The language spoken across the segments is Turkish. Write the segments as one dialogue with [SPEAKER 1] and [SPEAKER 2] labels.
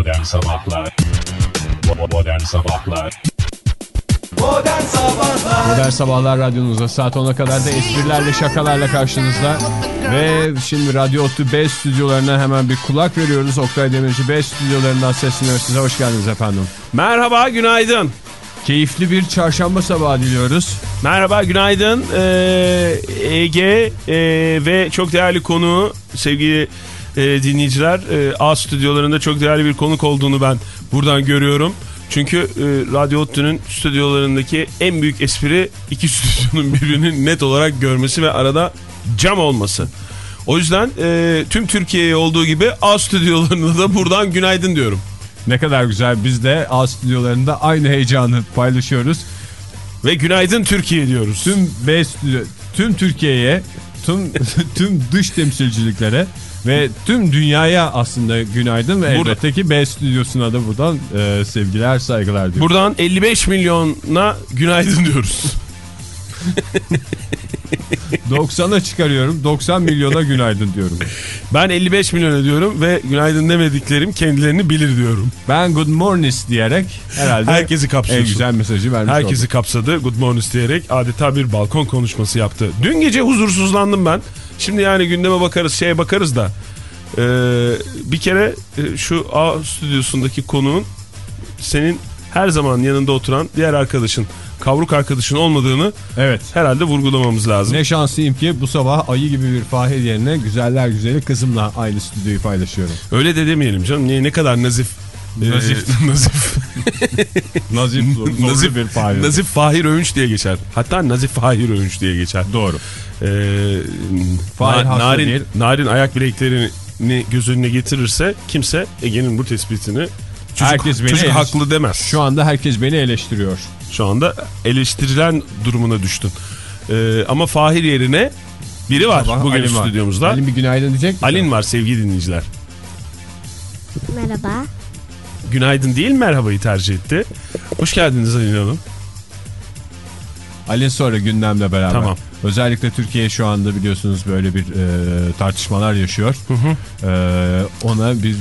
[SPEAKER 1] Modern Sabahlar Modern Sabahlar
[SPEAKER 2] Modern Sabahlar
[SPEAKER 3] Modern Sabahlar radyonuzda saat 10'a kadar da esprilerle şakalarla karşınızda. Ve şimdi Radyo Otlu B stüdyolarına hemen bir kulak veriyoruz. Oktay Demirci B stüdyolarından sesleniyoruz size. Hoş geldiniz efendim.
[SPEAKER 4] Merhaba, günaydın.
[SPEAKER 3] Keyifli bir çarşamba sabahı diliyoruz.
[SPEAKER 4] Merhaba, günaydın. Ee, Ege e, ve çok değerli konu sevgili e, dinleyiciler. E, A stüdyolarında çok değerli bir konuk olduğunu ben buradan görüyorum. Çünkü e, Radyo Ottu'nun stüdyolarındaki en büyük espri iki stüdyonun birbirini net olarak görmesi ve arada cam olması. O yüzden e, tüm Türkiye'ye olduğu gibi A stüdyolarında da buradan günaydın diyorum.
[SPEAKER 3] Ne kadar güzel biz de A stüdyolarında aynı heyecanı paylaşıyoruz.
[SPEAKER 4] Ve günaydın Türkiye diyoruz.
[SPEAKER 3] Tüm B stüdyo, tüm Türkiye'ye, tüm, tüm dış temsilciliklere ve tüm dünyaya aslında günaydın ve
[SPEAKER 4] Burada-
[SPEAKER 3] elbette ki B stüdyosuna da buradan e, sevgiler saygılar diyoruz.
[SPEAKER 4] Buradan 55 milyona günaydın diyoruz.
[SPEAKER 3] 90'a çıkarıyorum 90 milyona günaydın diyorum.
[SPEAKER 4] Ben 55 milyon diyorum ve günaydın demediklerim kendilerini bilir diyorum.
[SPEAKER 3] Ben good morning diyerek herhalde
[SPEAKER 4] Herkesi
[SPEAKER 3] en
[SPEAKER 4] kapsıyorsun.
[SPEAKER 3] güzel mesajı vermiş
[SPEAKER 4] Herkesi
[SPEAKER 3] oldum.
[SPEAKER 4] kapsadı good morning diyerek adeta bir balkon konuşması yaptı. Dün gece huzursuzlandım ben. Şimdi yani gündeme bakarız şeye bakarız da. Ee, bir kere e, şu A stüdyosundaki konuğun senin her zaman yanında oturan diğer arkadaşın kavruk arkadaşın olmadığını
[SPEAKER 3] Evet.
[SPEAKER 4] herhalde vurgulamamız lazım.
[SPEAKER 3] Ne şanslıyım ki bu sabah ayı gibi bir Fahir yerine güzeller güzeli kızımla aynı stüdyoyu paylaşıyorum.
[SPEAKER 4] Öyle de demeyelim canım. Ne, ne kadar nazif. E,
[SPEAKER 3] Nazif.
[SPEAKER 4] nazif.
[SPEAKER 3] Nazif, zorlu
[SPEAKER 4] Nazif
[SPEAKER 3] bir Fahir.
[SPEAKER 4] Nazif Fahir Öğünç diye geçer. Hatta Nazif Fahir Öğünç diye geçer.
[SPEAKER 3] Doğru.
[SPEAKER 4] Ee,
[SPEAKER 3] Fahir
[SPEAKER 4] na- narin,
[SPEAKER 3] değil.
[SPEAKER 4] narin ayak bileklerini göz önüne getirirse kimse Ege'nin bu tespitini çocuk,
[SPEAKER 3] Herkes beni
[SPEAKER 4] çocuk haklı demez.
[SPEAKER 3] Şu anda herkes beni eleştiriyor.
[SPEAKER 4] Şu anda eleştirilen durumuna düştün. Ee, ama Fahir yerine biri var
[SPEAKER 3] Sabah
[SPEAKER 4] bugün
[SPEAKER 3] Alin var.
[SPEAKER 4] stüdyomuzda.
[SPEAKER 3] Alin bir günaydın diyecek misin?
[SPEAKER 4] Alin var sevgili dinleyiciler.
[SPEAKER 5] Merhaba.
[SPEAKER 4] Günaydın değil merhabayı tercih etti. Hoş geldiniz Alin Hanım.
[SPEAKER 3] Alin sonra gündemle beraber.
[SPEAKER 4] Tamam.
[SPEAKER 3] Özellikle Türkiye şu anda biliyorsunuz böyle bir e, tartışmalar yaşıyor. E, ona bir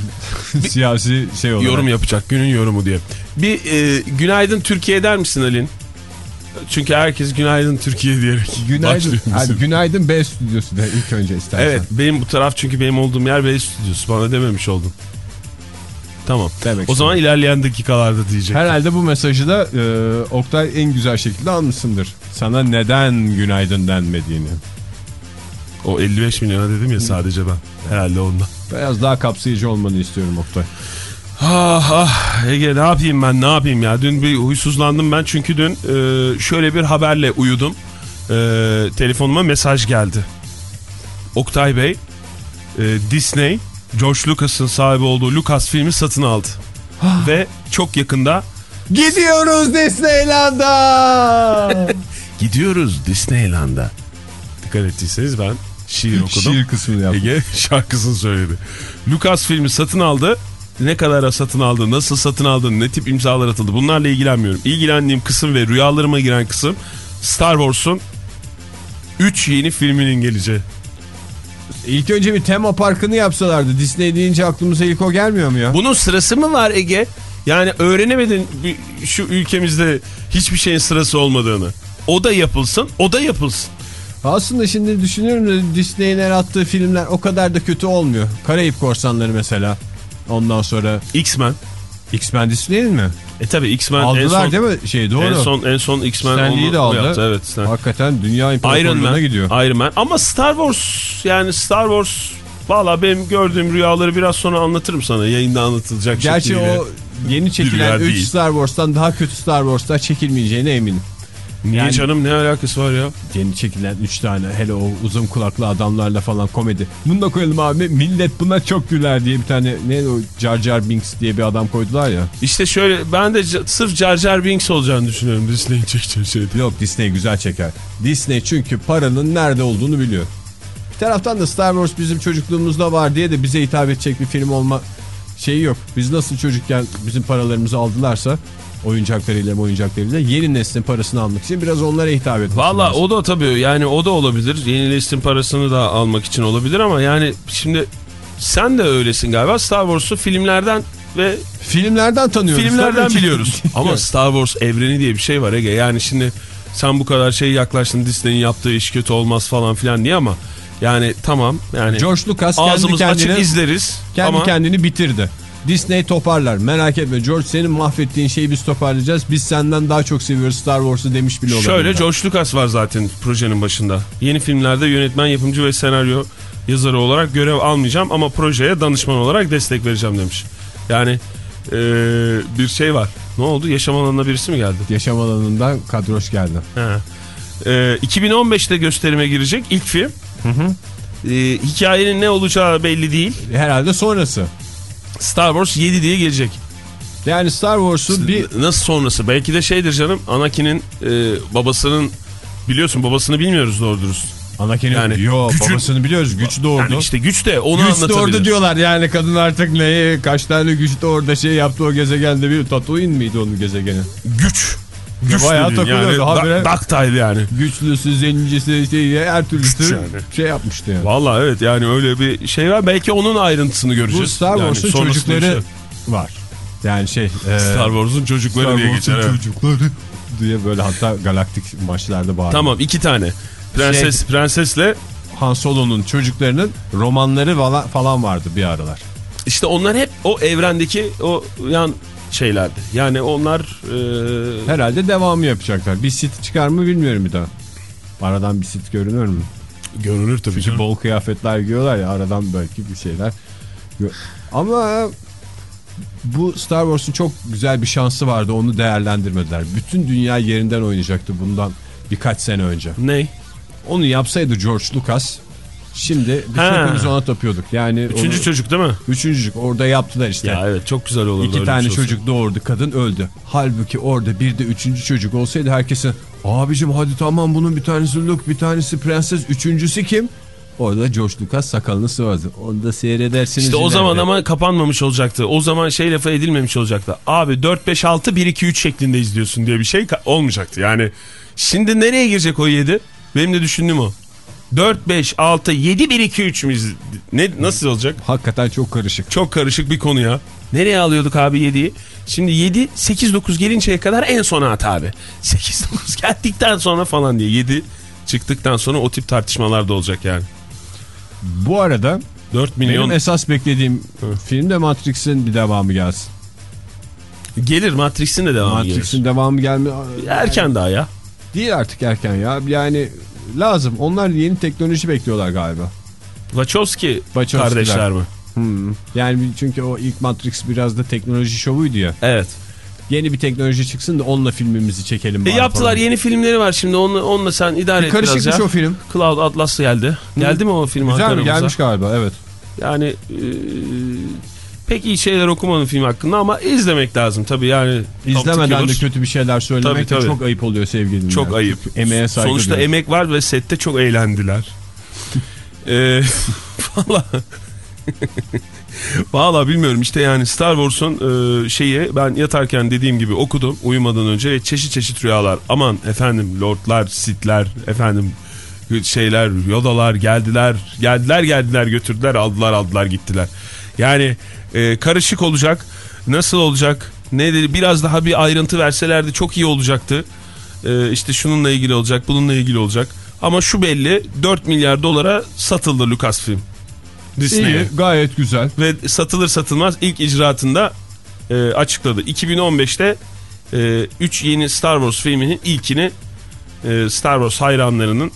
[SPEAKER 3] siyasi şey olarak.
[SPEAKER 4] Yorum yapacak günün yorumu diye. Bir e, günaydın Türkiye der misin Alin? Çünkü herkes günaydın Türkiye diyerek
[SPEAKER 3] Günaydın. Hadi günaydın B stüdyosu da ilk önce istersen.
[SPEAKER 4] Evet benim bu taraf çünkü benim olduğum yer Bey Stüdyosu bana dememiş oldun. Tamam.
[SPEAKER 3] Demek
[SPEAKER 4] o zaman
[SPEAKER 3] istedim.
[SPEAKER 4] ilerleyen dakikalarda diyecek.
[SPEAKER 3] Herhalde bu mesajı da e, Oktay en güzel şekilde almışsındır. Sana neden günaydın denmediğini.
[SPEAKER 4] O 55 milyona dedim ya sadece ben. Herhalde ondan.
[SPEAKER 3] Biraz daha kapsayıcı olmanı istiyorum Oktay.
[SPEAKER 4] Ah ah Ege ne yapayım ben ne yapayım ya. Dün bir huysuzlandım ben çünkü dün e, şöyle bir haberle uyudum. E, telefonuma mesaj geldi. Oktay Bey e, Disney George Lucas'ın sahibi olduğu Lucas filmi satın aldı. Ve çok yakında
[SPEAKER 3] Gidiyoruz Disneyland'a.
[SPEAKER 4] gidiyoruz Disneyland'a. Dikkat ettiyseniz ben şiir okudum.
[SPEAKER 3] Şiir kısmını yaptım.
[SPEAKER 4] Ege şarkısını söyledi. Lucas filmi satın aldı. Ne kadara satın aldı, nasıl satın aldı, ne tip imzalar atıldı bunlarla ilgilenmiyorum. İlgilendiğim kısım ve rüyalarıma giren kısım Star Wars'un 3 yeni filminin geleceği.
[SPEAKER 3] İlk önce bir tema parkını yapsalardı. Disney deyince aklımıza ilk o gelmiyor mu ya?
[SPEAKER 4] Bunun sırası mı var Ege? Yani öğrenemedin şu ülkemizde hiçbir şeyin sırası olmadığını. O da yapılsın, o da yapılsın.
[SPEAKER 3] Aslında şimdi düşünüyorum da Disney'in el attığı filmler o kadar da kötü olmuyor. Karayip Korsanları mesela. Ondan sonra
[SPEAKER 4] X-Men.
[SPEAKER 3] X-Men Disney'in mi?
[SPEAKER 4] E tabi X-Men en
[SPEAKER 3] Aldılar
[SPEAKER 4] son,
[SPEAKER 3] değil mi? Şey doğru.
[SPEAKER 4] en son, en son X-Men onu-
[SPEAKER 3] de aldı.
[SPEAKER 4] yaptı. Evet, Stan-
[SPEAKER 3] Hakikaten dünya imparatorluğuna gidiyor.
[SPEAKER 4] Iron Man. Ama Star Wars yani Star Wars valla benim gördüğüm rüyaları biraz sonra anlatırım sana. Yayında anlatılacak
[SPEAKER 3] Gerçi
[SPEAKER 4] şekliyle.
[SPEAKER 3] o yeni çekilen
[SPEAKER 4] rüya
[SPEAKER 3] 3
[SPEAKER 4] değil.
[SPEAKER 3] Star Wars'tan daha kötü Star Wars'ta çekilmeyeceğine eminim.
[SPEAKER 4] Niye
[SPEAKER 3] yani-
[SPEAKER 4] canım ne alakası var ya?
[SPEAKER 3] Yeni çekilen 3 tane hele o uzun kulaklı adamlarla falan komedi. Bunu da koyalım abi millet buna çok güler diye bir tane ne o Jar Jar Binks diye bir adam koydular ya.
[SPEAKER 4] İşte şöyle ben de sırf Jar Jar Binks olacağını düşünüyorum Disney'in çekeceği şeyde.
[SPEAKER 3] Yok Disney güzel çeker. Disney çünkü paranın nerede olduğunu biliyor. Bir taraftan da Star Wars bizim çocukluğumuzda var diye de bize hitap edecek bir film olma şeyi yok. Biz nasıl çocukken bizim paralarımızı aldılarsa oyuncaklarıyla oyuncaklarıyla yeni neslin parasını almak için biraz onlara hitap etmek
[SPEAKER 4] Valla o da tabii yani o da olabilir. Yeni listin parasını da almak için olabilir ama yani şimdi sen de öylesin galiba. Star Wars'u filmlerden ve
[SPEAKER 3] Filmlerden tanıyoruz.
[SPEAKER 4] filmlerden biliyoruz. Ama Star Wars evreni diye bir şey var Ege. Yani şimdi sen bu kadar şey yaklaştın Disney'in yaptığı iş kötü olmaz falan filan diye ama yani tamam yani
[SPEAKER 3] George Lucas kendi
[SPEAKER 4] ağzımız
[SPEAKER 3] kendine,
[SPEAKER 4] açık izleriz
[SPEAKER 3] kendi
[SPEAKER 4] ama
[SPEAKER 3] kendini bitirdi. Disney toparlar. Merak etme George senin mahvettiğin şeyi biz toparlayacağız. Biz senden daha çok seviyoruz Star Wars'u demiş bile olabilir.
[SPEAKER 4] şöyle George Lucas var zaten projenin başında. Yeni filmlerde yönetmen, yapımcı ve senaryo yazarı olarak görev almayacağım ama projeye danışman olarak destek vereceğim demiş. Yani eee, bir şey var. Ne oldu? Yaşam alanına birisi mi geldi?
[SPEAKER 3] Yaşam alanından kadroş geldi.
[SPEAKER 4] He. Ee, 2015'te gösterime girecek ilk film. Ee, hikayenin ne olacağı belli değil.
[SPEAKER 3] Herhalde sonrası.
[SPEAKER 4] Star Wars 7 diye gelecek.
[SPEAKER 3] Yani Star Wars'u bir
[SPEAKER 4] Nasıl sonrası? Belki de şeydir canım. Anakin'in e, babasının biliyorsun babasını bilmiyoruz doğru dürüst.
[SPEAKER 3] Anakin'in
[SPEAKER 4] Yani
[SPEAKER 3] yo
[SPEAKER 4] gücün-
[SPEAKER 3] babasını biliyoruz güç doğurdu.
[SPEAKER 4] Yani işte güç de onu
[SPEAKER 3] güç
[SPEAKER 4] anlatabilir.
[SPEAKER 3] doğurdu diyorlar yani kadın artık neyi kaç tane güç orada şey yaptı o gezegende bir Tatooine miydi onun gezegeni?
[SPEAKER 4] Güç. Güç
[SPEAKER 3] bayağı takılıyordu,
[SPEAKER 4] yani.
[SPEAKER 3] habire-
[SPEAKER 4] Da, Ductile yani.
[SPEAKER 3] Güçlüsü, zencisi, şey, her türlüsü
[SPEAKER 4] yani.
[SPEAKER 3] şey yapmıştı yani.
[SPEAKER 4] Valla evet yani öyle bir şey var. Belki onun ayrıntısını göreceğiz.
[SPEAKER 3] Bu Star
[SPEAKER 4] Yani
[SPEAKER 3] Wars'un
[SPEAKER 4] bir
[SPEAKER 3] çocukları
[SPEAKER 4] şey.
[SPEAKER 3] var. Yani şey... e,
[SPEAKER 4] Star Wars'un çocukları
[SPEAKER 3] Star
[SPEAKER 4] diye
[SPEAKER 3] Wars'un
[SPEAKER 4] geçer. evet.
[SPEAKER 3] çocukları diye böyle hatta galaktik maçlarda bağırıyor.
[SPEAKER 4] Tamam iki tane. Prenses prensesle
[SPEAKER 3] Han Solo'nun çocuklarının romanları falan, falan vardı bir aralar.
[SPEAKER 4] İşte onlar hep o evrendeki o yan şeylerdi. Yani onlar e,
[SPEAKER 3] Herhalde devamı yapacaklar. Bir sit çıkar mı bilmiyorum bir daha. Aradan bir sit görünür mü?
[SPEAKER 4] görünür tabii
[SPEAKER 3] Çünkü bol kıyafetler giyiyorlar ya aradan belki bir şeyler. Ama bu Star Wars'un çok güzel bir şansı vardı onu değerlendirmediler. Bütün dünya yerinden oynayacaktı bundan birkaç sene önce.
[SPEAKER 4] Ne?
[SPEAKER 3] Onu yapsaydı George Lucas şimdi hepimiz ona tapıyorduk. Yani
[SPEAKER 4] Üçüncü
[SPEAKER 3] onu-
[SPEAKER 4] çocuk değil mi?
[SPEAKER 3] Üçüncük orada yaptılar işte.
[SPEAKER 4] Ya evet çok güzel olurdu.
[SPEAKER 3] İki tane
[SPEAKER 4] şey
[SPEAKER 3] çocuk doğurdu kadın öldü. Halbuki orada bir de üçüncü çocuk olsaydı herkesin abicim hadi tamam bunun bir tanesi Luke bir tanesi prenses üçüncüsü kim? Orada George Lucas sakalını sıvazdı. Onu da seyredersiniz.
[SPEAKER 4] İşte o zaman ama kapanmamış olacaktı. O zaman şey lafı edilmemiş olacaktı. Abi 4 5 6 1 2 3 şeklinde izliyorsun diye bir şey olmayacaktı. Yani şimdi nereye girecek o 7? Benim de düşündüğüm o. 4 5 6 7 1 2 3 mü iz- ne nasıl olacak?
[SPEAKER 3] Hakikaten çok karışık.
[SPEAKER 4] Çok karışık bir konu ya. Nereye alıyorduk abi 7'yi? Şimdi 7 8 9 gelinceye kadar en sona at abi. 8 9 geldikten sonra falan diye 7 çıktıktan sonra o tip tartışmalar da olacak yani.
[SPEAKER 3] Bu arada
[SPEAKER 4] 4 milyon
[SPEAKER 3] benim esas beklediğim filmde Matrix'in bir devamı gelsin.
[SPEAKER 4] gelir Matrix'in de devamı gelir.
[SPEAKER 3] Matrix'in devamı gelme
[SPEAKER 4] Erken daha ya.
[SPEAKER 3] değil artık erken ya. Yani lazım. Onlar yeni teknoloji bekliyorlar galiba.
[SPEAKER 4] Wachowski
[SPEAKER 3] Wachowski'ler.
[SPEAKER 4] kardeşler mi?
[SPEAKER 3] Hmm. Yani çünkü o ilk Matrix biraz da teknoloji şovuydu ya.
[SPEAKER 4] Evet.
[SPEAKER 3] Yeni bir teknoloji çıksın da onunla filmimizi çekelim.
[SPEAKER 4] E yaptılar
[SPEAKER 3] falan.
[SPEAKER 4] yeni filmleri var şimdi onunla, onunla sen idare et biraz ya.
[SPEAKER 3] o film.
[SPEAKER 4] Cloud Atlas geldi. Geldi mi o film
[SPEAKER 3] Güzel mi? Gelmiş galiba evet.
[SPEAKER 4] Yani e, pek iyi şeyler okumadım film hakkında ama izlemek lazım tabii yani.
[SPEAKER 3] İzlemeden de kötü bir şeyler söylemek
[SPEAKER 4] Tabii, tabii.
[SPEAKER 3] çok ayıp oluyor sevgili
[SPEAKER 4] Çok
[SPEAKER 3] dinleyen.
[SPEAKER 4] ayıp.
[SPEAKER 3] Emeğe saygı
[SPEAKER 4] Sonuçta
[SPEAKER 3] duyuyorum.
[SPEAKER 4] emek var ve sette çok eğlendiler. Eee Valla Valla bilmiyorum işte yani Star Wars'un e, şeyi ben yatarken dediğim gibi okudum uyumadan önce ve çeşit çeşit rüyalar. Aman efendim lordlar, sitler, efendim şeyler, yodalar geldiler, geldiler geldiler götürdüler aldılar aldılar gittiler. Yani e, karışık olacak nasıl olacak ne dedi biraz daha bir ayrıntı verselerdi çok iyi olacaktı. E, işte şununla ilgili olacak bununla ilgili olacak. Ama şu belli 4 milyar dolara satıldı Lucasfilm. Disney'e.
[SPEAKER 3] Gayet güzel.
[SPEAKER 4] Ve satılır satılmaz ilk icraatında e, açıkladı. 2015'te 3 yeni Star Wars filminin ilkini e, Star Wars hayranlarının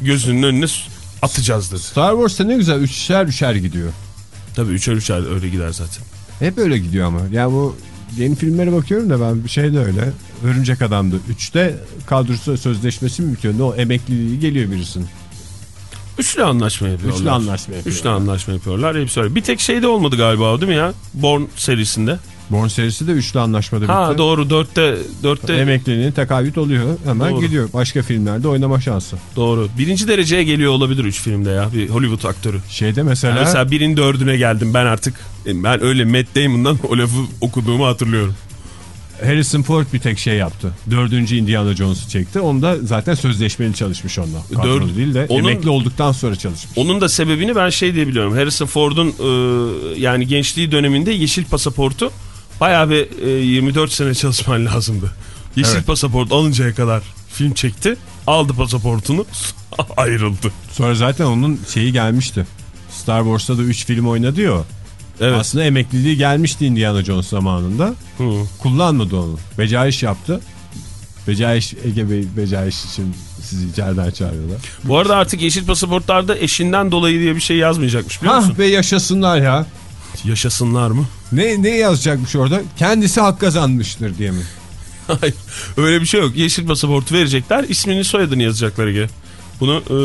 [SPEAKER 4] gözünün önüne s- atacağızdır.
[SPEAKER 3] Star Wars'ta ne güzel üçer üçer gidiyor.
[SPEAKER 4] Tabii üçer üçer öyle gider zaten.
[SPEAKER 3] Hep öyle gidiyor ama. Yani bu yeni filmlere bakıyorum da ben bir şey de öyle. Örümcek Adam'da. Üçte kadrosu sözleşmesi mi bitiyor? Ne o emekliliği geliyor birisinin.
[SPEAKER 4] Üçlü anlaşma yapıyorlar.
[SPEAKER 3] Üçlü anlaşma yapıyorlar.
[SPEAKER 4] Üçlü anlaşma yapıyorlar. Hepsi öyle. Bir tek şeyde olmadı galiba o değil mi ya? Born serisinde.
[SPEAKER 3] Born serisi de üçlü anlaşmada bitti.
[SPEAKER 4] Ha doğru dörtte, dörtte
[SPEAKER 3] Emekliliğine tekabüt oluyor. Hemen
[SPEAKER 4] Doğru.
[SPEAKER 3] gidiyor. Başka filmlerde oynama şansı.
[SPEAKER 4] doğru. Birinci dereceye geliyor olabilir üç filmde ya. Bir Hollywood aktörü.
[SPEAKER 3] Şeyde mesela,
[SPEAKER 4] Yani mesela birin dördüne geldim ben artık. Ben öyle Matt Damon'dan o lafı okuduğumu hatırlıyorum.
[SPEAKER 3] Harrison Ford bir tek şey yaptı. Dördüncü Indiana Jones'u çekti. Onda zaten sözleşmeli çalışmış onunla. Kadrolu
[SPEAKER 4] Dört-
[SPEAKER 3] değil de
[SPEAKER 4] Onun-
[SPEAKER 3] emekli olduktan sonra çalışmış.
[SPEAKER 4] Onun da sebebini ben şey diye biliyorum. Harrison Ford'un e, yani gençliği döneminde yeşil pasaportu bayağı bir e, 24 sene çalışman lazımdı. Yeşil
[SPEAKER 3] Evet.
[SPEAKER 4] pasaport alıncaya kadar film çekti. Aldı pasaportunu ayrıldı.
[SPEAKER 3] Sonra zaten onun şeyi gelmişti. Star Wars'ta da 3 film oynadı ya.
[SPEAKER 4] Evet.
[SPEAKER 3] Aslında emekliliği gelmişti Indiana Jones zamanında.
[SPEAKER 4] Hı.
[SPEAKER 3] Kullanmadı onu. Becaiş yaptı. Becaiş, Ege Bey becaiş için sizi içeriden çağırıyorlar.
[SPEAKER 4] Bu arada artık yeşil pasaportlarda eşinden dolayı diye bir şey yazmayacakmış biliyor musun?
[SPEAKER 3] Hah be yaşasınlar ya.
[SPEAKER 4] Yaşasınlar mı?
[SPEAKER 3] Ne, ne yazacakmış orada? Kendisi hak kazanmıştır diye mi?
[SPEAKER 4] Hayır öyle bir şey yok. Yeşil pasaportu verecekler ismini soyadını yazacaklar Ege. Bunu e,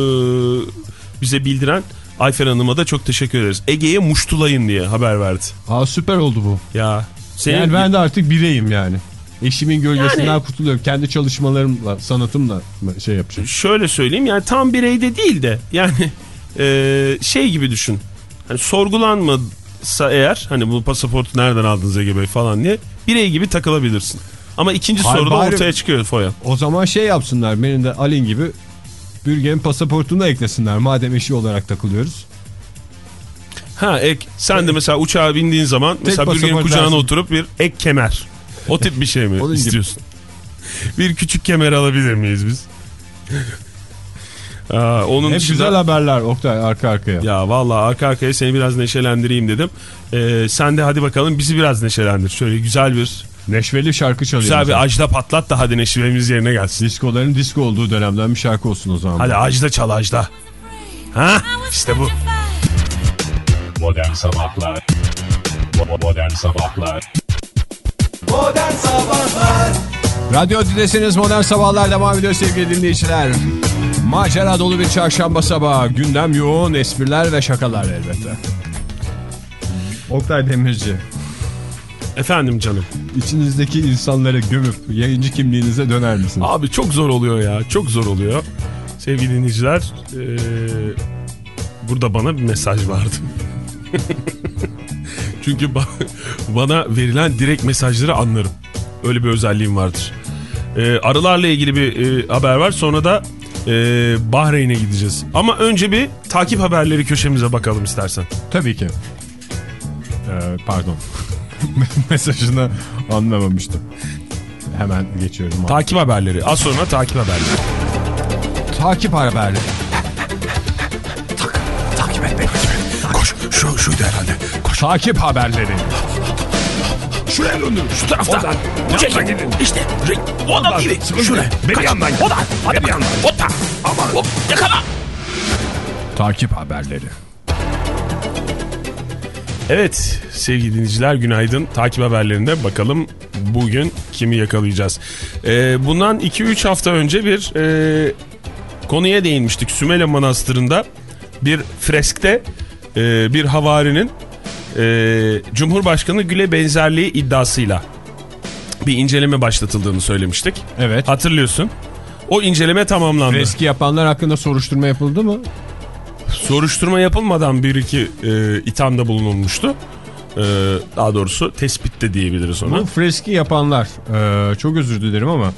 [SPEAKER 4] bize bildiren Ayfer Hanım'a da çok teşekkür ederiz. Ege'ye muştulayın diye haber verdi.
[SPEAKER 3] Aa süper oldu bu.
[SPEAKER 4] Ya senin
[SPEAKER 3] Yani ben de artık bireyim yani. Eşimin gölgesinden
[SPEAKER 4] Yani-
[SPEAKER 3] kurtuluyorum. Kendi çalışmalarımla, sanatımla şey yapacağım.
[SPEAKER 4] şöyle söyleyeyim yani tam bireyde değil de yani e, şey gibi düşün. Hani sorgulanmasa eğer hani bu pasaportu nereden aldınız Ege Bey falan diye birey gibi takılabilirsin. Ama ikinci
[SPEAKER 3] Hayır,
[SPEAKER 4] soruda
[SPEAKER 3] bari-
[SPEAKER 4] ortaya çıkıyor Foya.
[SPEAKER 3] O zaman şey yapsınlar. Benim de Alin gibi bürgenin pasaportunu eklesinler. Madem eşi olarak takılıyoruz.
[SPEAKER 4] Ha ek sen de mesela uçağa bindiğin zaman mesela
[SPEAKER 3] pasaport
[SPEAKER 4] bürgenin kucağına
[SPEAKER 3] lazım.
[SPEAKER 4] oturup bir ek kemer. O tip bir şey mi istiyorsun? Bir küçük kemer alabilir miyiz biz? Aa, onun
[SPEAKER 3] Hep
[SPEAKER 4] dışında...
[SPEAKER 3] güzel haberler Oktay arka arkaya.
[SPEAKER 4] Ya vallahi arka arkaya seni biraz neşelendireyim dedim. Ee, sen de hadi bakalım bizi biraz neşelendir. Şöyle güzel bir
[SPEAKER 3] Neşveli şarkı çalıyor.
[SPEAKER 4] güzel bir ajda patlat da hadi neşvemiz yerine gelsin.
[SPEAKER 3] Diskoların disko olduğu dönemden bir şarkı olsun o zaman.
[SPEAKER 4] Hadi ajda çal ajda. Ha işte bu.
[SPEAKER 1] Modern Sabahlar Modern Sabahlar
[SPEAKER 2] Modern Sabahlar
[SPEAKER 3] Radyo Tülesi'niz Modern Sabahlar devam ediyor sevgili dinleyiciler. Macera dolu bir çarşamba sabahı. Gündem yoğun, espriler ve şakalar elbette. Oktay Demirci,
[SPEAKER 4] Efendim canım.
[SPEAKER 3] içinizdeki insanları gömüp yayıncı kimliğinize döner misiniz?
[SPEAKER 4] Abi çok zor oluyor ya. Çok zor oluyor. Sevgili dinleyiciler. ee, burada bana bir mesaj vardı. Çünkü ba- bana verilen direkt mesajları anlarım. Öyle bir özelliğim vardır. Ee, arılarla ilgili bir e, haber var. Sonra da e, Bahreyn'e gideceğiz. Ama önce bir takip haberleri köşemize bakalım istersen.
[SPEAKER 3] Tabii ki. Ee, pardon. Mesajını anlamamıştım. Hemen geçiyorum. abi.
[SPEAKER 4] Takip haberleri. Az sonra takip haberleri.
[SPEAKER 3] takip haberleri.
[SPEAKER 4] Takip et. Koş. Şu, şuydu herhalde. Koş.
[SPEAKER 3] Takip haberleri.
[SPEAKER 4] Şuraya döndür. Şu taraftan. Bu çekil. İşte. O adam gibi. Şuraya. Benim yandan. O da. Hadi bir yandan. O da. Aman. Hop. Yakala.
[SPEAKER 3] Takip haberleri.
[SPEAKER 4] Evet sevgili dinleyiciler günaydın. Takip haberlerinde bakalım bugün kimi yakalayacağız. Ee, bundan 2-3 hafta önce bir e, konuya değinmiştik. Sümele Manastırı'nda bir freskte e, bir havarinin e, Cumhurbaşkanı Gül'e benzerliği iddiasıyla bir inceleme başlatıldığını söylemiştik.
[SPEAKER 3] Evet.
[SPEAKER 4] Hatırlıyorsun. O inceleme tamamlandı.
[SPEAKER 3] Freski yapanlar hakkında soruşturma yapıldı mı?
[SPEAKER 4] Soruşturma yapılmadan bir iki e, ithamda bulunulmuştu. E, daha doğrusu tespitte diyebiliriz ona.
[SPEAKER 3] Bu freski yapanlar. ee, çok özür dilerim ama.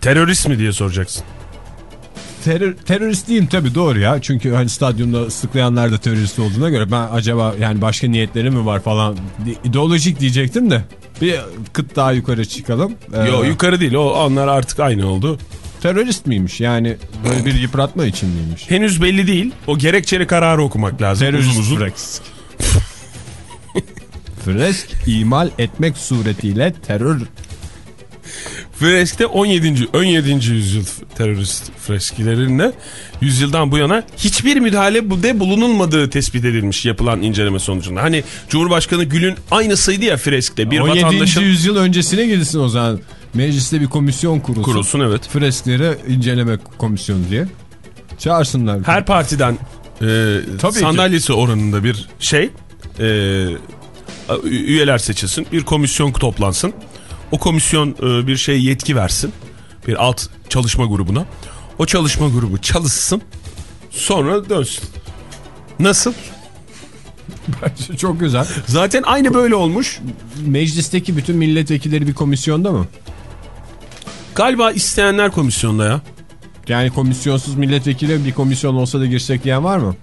[SPEAKER 4] Terörist mi diye soracaksın.
[SPEAKER 3] Terör, terörist değilim tabii doğru ya. Çünkü hani stadyumda ıslıklayanlar da terörist olduğuna göre ben acaba yani başka niyetleri mi var falan ideolojik diyecektim de bir kıt daha yukarı çıkalım. Ee,
[SPEAKER 4] Yo yukarı değil o onlar artık aynı oldu.
[SPEAKER 3] terörist miymiş yani böyle bir yıpratma için miymiş?
[SPEAKER 4] Henüz belli değil. O gerekçeli kararı okumak lazım.
[SPEAKER 3] Terörist
[SPEAKER 4] uzun uzun.
[SPEAKER 3] fresk. fresk imal etmek suretiyle terör
[SPEAKER 4] Freskte 17. 17. yüzyıl terörist freskilerinde yüzyıldan bu yana hiçbir müdahale de bulunulmadığı tespit edilmiş yapılan inceleme sonucunda. Hani Cumhurbaşkanı Gül'ün aynısıydı ya freskte bir
[SPEAKER 3] 17.
[SPEAKER 4] vatandaşın
[SPEAKER 3] yüzyıl öncesine gidilsin o zaman. Mecliste bir komisyon kurulsun.
[SPEAKER 4] kurulsun evet.
[SPEAKER 3] Freskleri inceleme komisyonu diye. Çağırsınlar.
[SPEAKER 4] her partiden e,
[SPEAKER 3] Tabii ki.
[SPEAKER 4] sandalyesi oranında bir şey e, üyeler seçilsin bir komisyon toplansın o komisyon e, bir şey yetki versin bir alt çalışma grubuna o çalışma grubu çalışsın sonra dönsün nasıl
[SPEAKER 3] Bence çok güzel.
[SPEAKER 4] Zaten aynı böyle olmuş.
[SPEAKER 3] Meclisteki bütün milletvekilleri bir komisyonda mı?
[SPEAKER 4] Galiba isteyenler komisyonda ya.
[SPEAKER 3] Yani komisyonsuz milletvekili bir komisyon olsa da girsek diyen var mı?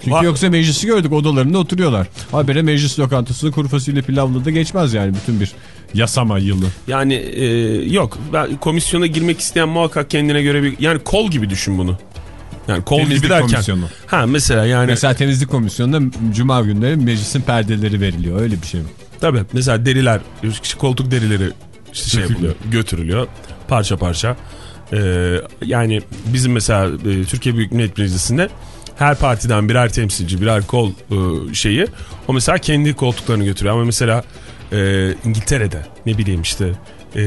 [SPEAKER 3] Çünkü
[SPEAKER 4] Var.
[SPEAKER 3] yoksa meclisi gördük odalarında oturuyorlar. Habere meclis lokantasında kuru fasulye pilavlı da geçmez yani bütün bir yasama yılı.
[SPEAKER 4] Yani e, yok ben komisyona girmek isteyen muhakkak kendine göre bir yani kol gibi düşün bunu. Yani kol
[SPEAKER 3] Temizlik
[SPEAKER 4] gibi derken.
[SPEAKER 3] komisyonu.
[SPEAKER 4] Ha mesela yani
[SPEAKER 3] Mesela temizlik komisyonunda cuma günleri meclisin perdeleri veriliyor öyle bir şey mi?
[SPEAKER 4] tabii mesela deriler koltuk derileri işte şey yapılıyor, götürülüyor parça parça. Ee, yani bizim mesela e, Türkiye Büyük Millet Meclisi'nde her partiden birer temsilci birer kol e, şeyi o mesela kendi koltuklarını götürüyor ama mesela e, İngiltere'de ne bileyim işte e,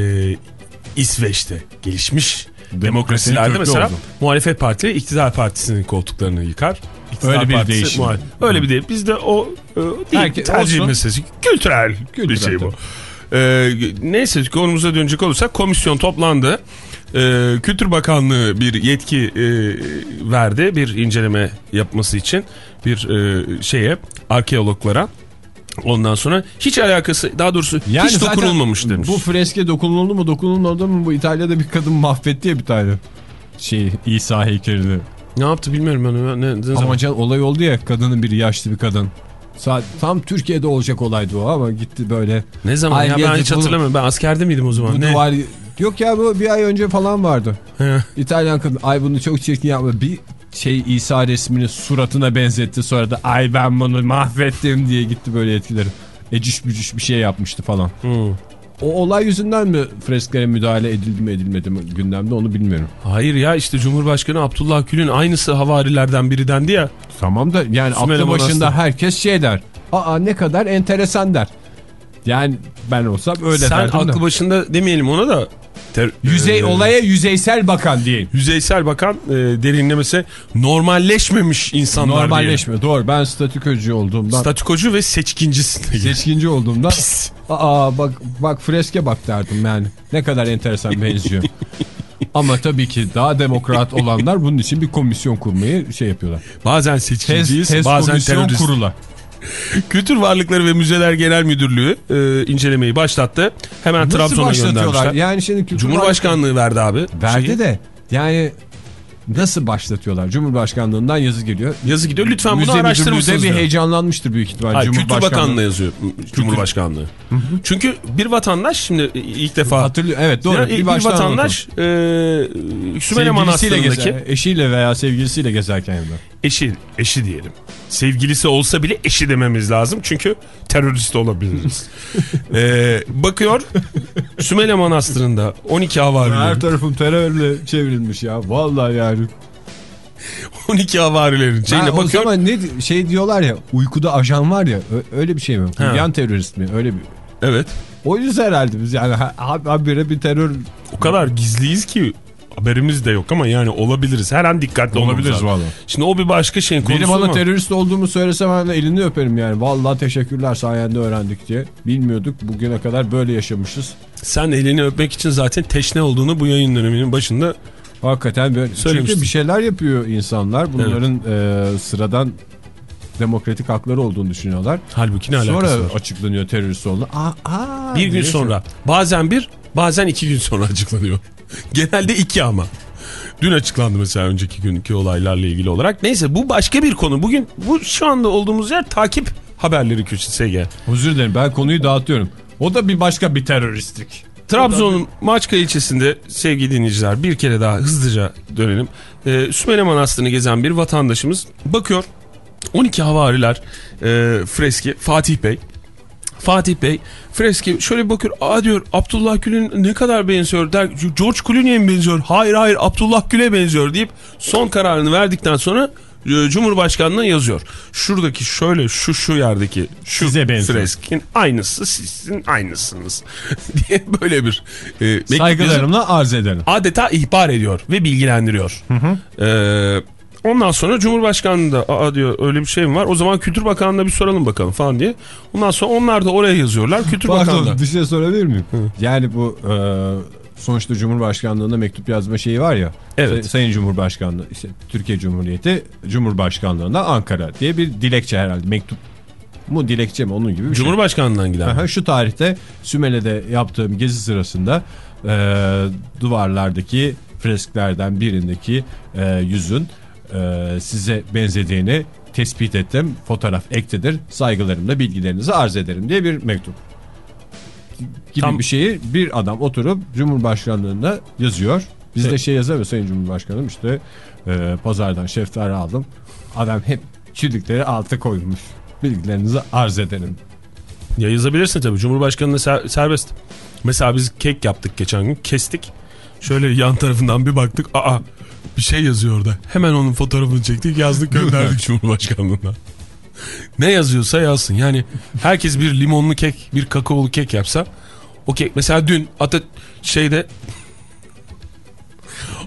[SPEAKER 4] İsveç'te gelişmiş demokrasilerde
[SPEAKER 3] Türk'te
[SPEAKER 4] mesela
[SPEAKER 3] oldu.
[SPEAKER 4] muhalefet partileri iktidar partisinin koltuklarını yıkar. İktidar
[SPEAKER 3] Öyle bir değişim.
[SPEAKER 4] muhalef- Öyle bir değil. Bizde o e, değil.
[SPEAKER 3] Herkes
[SPEAKER 4] tercih
[SPEAKER 3] olsun.
[SPEAKER 4] meselesi. Kültürel, bir
[SPEAKER 3] Kültürel
[SPEAKER 4] şey bu. Ee, neyse konumuza dönecek olursak komisyon toplandı. Ee, Kültür Bakanlığı bir yetki e, verdi bir inceleme yapması için bir e, şeye arkeologlara. Ondan sonra hiç alakası daha doğrusu hiç
[SPEAKER 3] zaten
[SPEAKER 4] dokunulmamış demiş.
[SPEAKER 3] Bu freske dokunuldu mu dokunulmadı mı bu İtalya'da bir kadın mahvetti ya bir tane şey İsa heykelini.
[SPEAKER 4] Ne yaptı bilmiyorum ben. Ne, ne?
[SPEAKER 3] Ama can olay oldu ya kadının biri yaşlı bir kadın. Tam Türkiye'de olacak olaydı o ama gitti böyle.
[SPEAKER 4] ne zaman ya ben hiç hatırlamıyorum. Ben askerde miydim o zaman?
[SPEAKER 3] Bu
[SPEAKER 4] ne?
[SPEAKER 3] duvar... Yok ya bu bir ay önce falan vardı.
[SPEAKER 4] He.
[SPEAKER 3] İtalyan kadın ay bunu çok çirkin yapma bir şey İsa resmini suratına benzetti sonra da ay ben bunu mahvettim diye gitti böyle etkileri. Eciş bücüş bir şey yapmıştı falan.
[SPEAKER 4] Hmm.
[SPEAKER 3] O olay yüzünden mi fresklere müdahale edildi mi edilmedi mi gündemde onu bilmiyorum.
[SPEAKER 4] Hayır ya işte Cumhurbaşkanı Abdullah Gül'ün aynısı havarilerden biri dendi ya.
[SPEAKER 3] Tamam da yani
[SPEAKER 4] Sümele
[SPEAKER 3] aklı başında herkes şey der. Aa ne kadar enteresan der. Yani ben olsam öyle
[SPEAKER 4] Sen
[SPEAKER 3] derdim
[SPEAKER 4] aklı
[SPEAKER 3] de.
[SPEAKER 4] başında demeyelim ona da. Ter-
[SPEAKER 3] Yüzey
[SPEAKER 4] e,
[SPEAKER 3] olaya yüzeysel bakan diyeyim.
[SPEAKER 4] Yüzeysel bakan e, derinlemesi normalleşmemiş insanlar
[SPEAKER 3] Normalleşme doğru ben statükocu olduğumdan
[SPEAKER 4] diyelim. Statükocu ve seçkincisin.
[SPEAKER 3] seçkinci olduğumdan
[SPEAKER 4] Pis.
[SPEAKER 3] aa bak bak freske bak derdim yani. Ne kadar enteresan benziyor. Ama tabii ki daha demokrat olanlar bunun için bir komisyon kurmayı şey yapıyorlar.
[SPEAKER 4] Bazen
[SPEAKER 3] Tez,
[SPEAKER 4] seçkinciyiz
[SPEAKER 3] tez
[SPEAKER 4] bazen
[SPEAKER 3] komisyon
[SPEAKER 4] terörist.
[SPEAKER 3] kurula.
[SPEAKER 4] Kültür Varlıkları ve Müzeler Genel Müdürlüğü e, incelemeyi başlattı. Hemen Trabzon'a göndermişler.
[SPEAKER 3] Yani şimdi Kültür
[SPEAKER 4] Cumhurbaşkanlığı verdi abi.
[SPEAKER 3] Verdi
[SPEAKER 4] şeyi.
[SPEAKER 3] de yani nasıl başlatıyorlar? Cumhurbaşkanlığından yazı geliyor.
[SPEAKER 4] Yazı gidiyor lütfen bunu
[SPEAKER 3] Müze müdürlüğü
[SPEAKER 4] araştırmışsınız.
[SPEAKER 3] de bir heyecanlanmıştır büyük ihtimalle.
[SPEAKER 4] Hayır, Kültür Bakanlığı yazıyor. Cumhurbaşkanlığı. Çünkü bir vatandaş şimdi ilk defa
[SPEAKER 3] Hatırlıyor. Evet doğru.
[SPEAKER 4] Bir,
[SPEAKER 3] baştan
[SPEAKER 4] vatandaş e, Sümele Manastırı'ndaki
[SPEAKER 3] gezer, eşiyle veya sevgilisiyle gezerken evde.
[SPEAKER 4] Eşi, eşi diyelim. Sevgilisi olsa bile eşi dememiz lazım çünkü terörist olabiliriz. e, bakıyor Sümele Manastırı'nda 12
[SPEAKER 3] Her
[SPEAKER 4] havarilerin,
[SPEAKER 3] tarafım terörle çevrilmiş ya. Vallahi yani.
[SPEAKER 4] 12 havarilerin şeyine
[SPEAKER 3] o
[SPEAKER 4] bakıyor.
[SPEAKER 3] zaman ne şey diyorlar ya uykuda ajan var ya öyle bir şey mi?
[SPEAKER 4] Ha.
[SPEAKER 3] Uyuyan terörist mi? Öyle bir.
[SPEAKER 4] Evet.
[SPEAKER 3] O yüzden herhalde biz yani ha- ha- habire bir terör
[SPEAKER 4] O kadar gizliyiz ki haberimiz de yok ama yani olabiliriz. Her an dikkatli olabiliriz.
[SPEAKER 3] valla.
[SPEAKER 4] Şimdi o bir başka şeyin konusu
[SPEAKER 3] Biri bana
[SPEAKER 4] ama
[SPEAKER 3] terörist olduğumu söylese ben de elini öperim yani. Vallahi teşekkürler sayende öğrendik diye. Bilmiyorduk bugüne kadar böyle yaşamışız.
[SPEAKER 4] sen elini öpmek için zaten teşne olduğunu bu yayın döneminin başında
[SPEAKER 3] Hakikaten böyle. Çünkü bir şeyler yapıyor insanlar. Bunların e, sıradan demokratik hakları olduğunu düşünüyorlar.
[SPEAKER 4] halbuki ne alakası
[SPEAKER 3] Sonra
[SPEAKER 4] var?
[SPEAKER 3] açıklanıyor terörist olduğunu. Aa, aa,
[SPEAKER 4] Bir gün sonra. Bazen bir, bazen iki gün sonra açıklanıyor. Genelde iki ama. Dün açıklandı mesela önceki günkü olaylarla ilgili olarak. Neyse bu başka bir konu. Bugün bu şu anda olduğumuz yer takip haberleri köşesi Ege.
[SPEAKER 3] Özür dilerim ben konuyu dağıtıyorum. O da bir başka bir teröristlik.
[SPEAKER 4] Trabzon'un Maçka ilçesinde sevgili dinleyiciler bir kere daha hızlıca dönelim. Ee, Sümele Manastırı'nı gezen bir vatandaşımız bakıyor 12 havariler e, freski Fatih Bey. Fatih Bey freski şöyle bakıyor. Aa diyor Abdullah Gül'ün ne kadar benziyor der. George Clooney'e mi benziyor? Hayır hayır Abdullah Gül'e benziyor deyip son kararını verdikten sonra e, Cumhurbaşkanlığına yazıyor. Şuradaki şöyle şu şu yerdeki şu
[SPEAKER 3] Size benziyor.
[SPEAKER 4] freskin aynısı sizin aynısınız diye böyle bir e,
[SPEAKER 3] Saygılarımla arz ederim.
[SPEAKER 4] adeta ihbar ediyor ve bilgilendiriyor. Ee, ondan sonra Cumhurbaşkanlığı da Aa diyor öyle bir şey mi var? O zaman Kültür Bakanlığı'na bir soralım bakalım falan diye. Ondan sonra onlar da oraya yazıyorlar. Kültür Bakanlığı.
[SPEAKER 3] Pardon bir şey sorabilir miyim? Yani bu e, sonuçta Cumhurbaşkanlığına mektup yazma şeyi var ya.
[SPEAKER 4] Evet.
[SPEAKER 3] Say- Sayın Cumhurbaşkanlığı, işte Türkiye Cumhuriyeti Cumhurbaşkanlığına Ankara diye bir dilekçe herhalde. Mektup mu dilekçe mi onun gibi bir şey.
[SPEAKER 4] Cumhurbaşkanlığından giden.
[SPEAKER 3] Aha, Şu tarihte Sümele'de yaptığım gezi sırasında e, duvarlardaki fresklerden birindeki e, yüzün e, size benzediğini tespit ettim. Fotoğraf ektedir. Saygılarımla bilgilerinizi arz ederim diye bir mektup. Gibi
[SPEAKER 4] Tam-
[SPEAKER 3] bir şeyi bir adam oturup Cumhurbaşkanlığında yazıyor. Biz de şey yazar Sayın Cumhurbaşkanım işte e, pazardan şeftali aldım. Adam hep çürükleri alta koymuş. Bilgilerinizi arz ederim.
[SPEAKER 4] Ya yazabilirsin tabii. Cumhurbaşkanına ser- serbest. Mesela biz kek yaptık geçen gün. Kestik. Şöyle yan tarafından bir baktık. Aa bir şey yazıyor orada. Hemen onun fotoğrafını çektik yazdık gönderdik Cumhurbaşkanlığına. ne yazıyorsa yazsın. Yani herkes bir limonlu kek, bir kakaolu kek yapsa o kek mesela dün Ata şeyde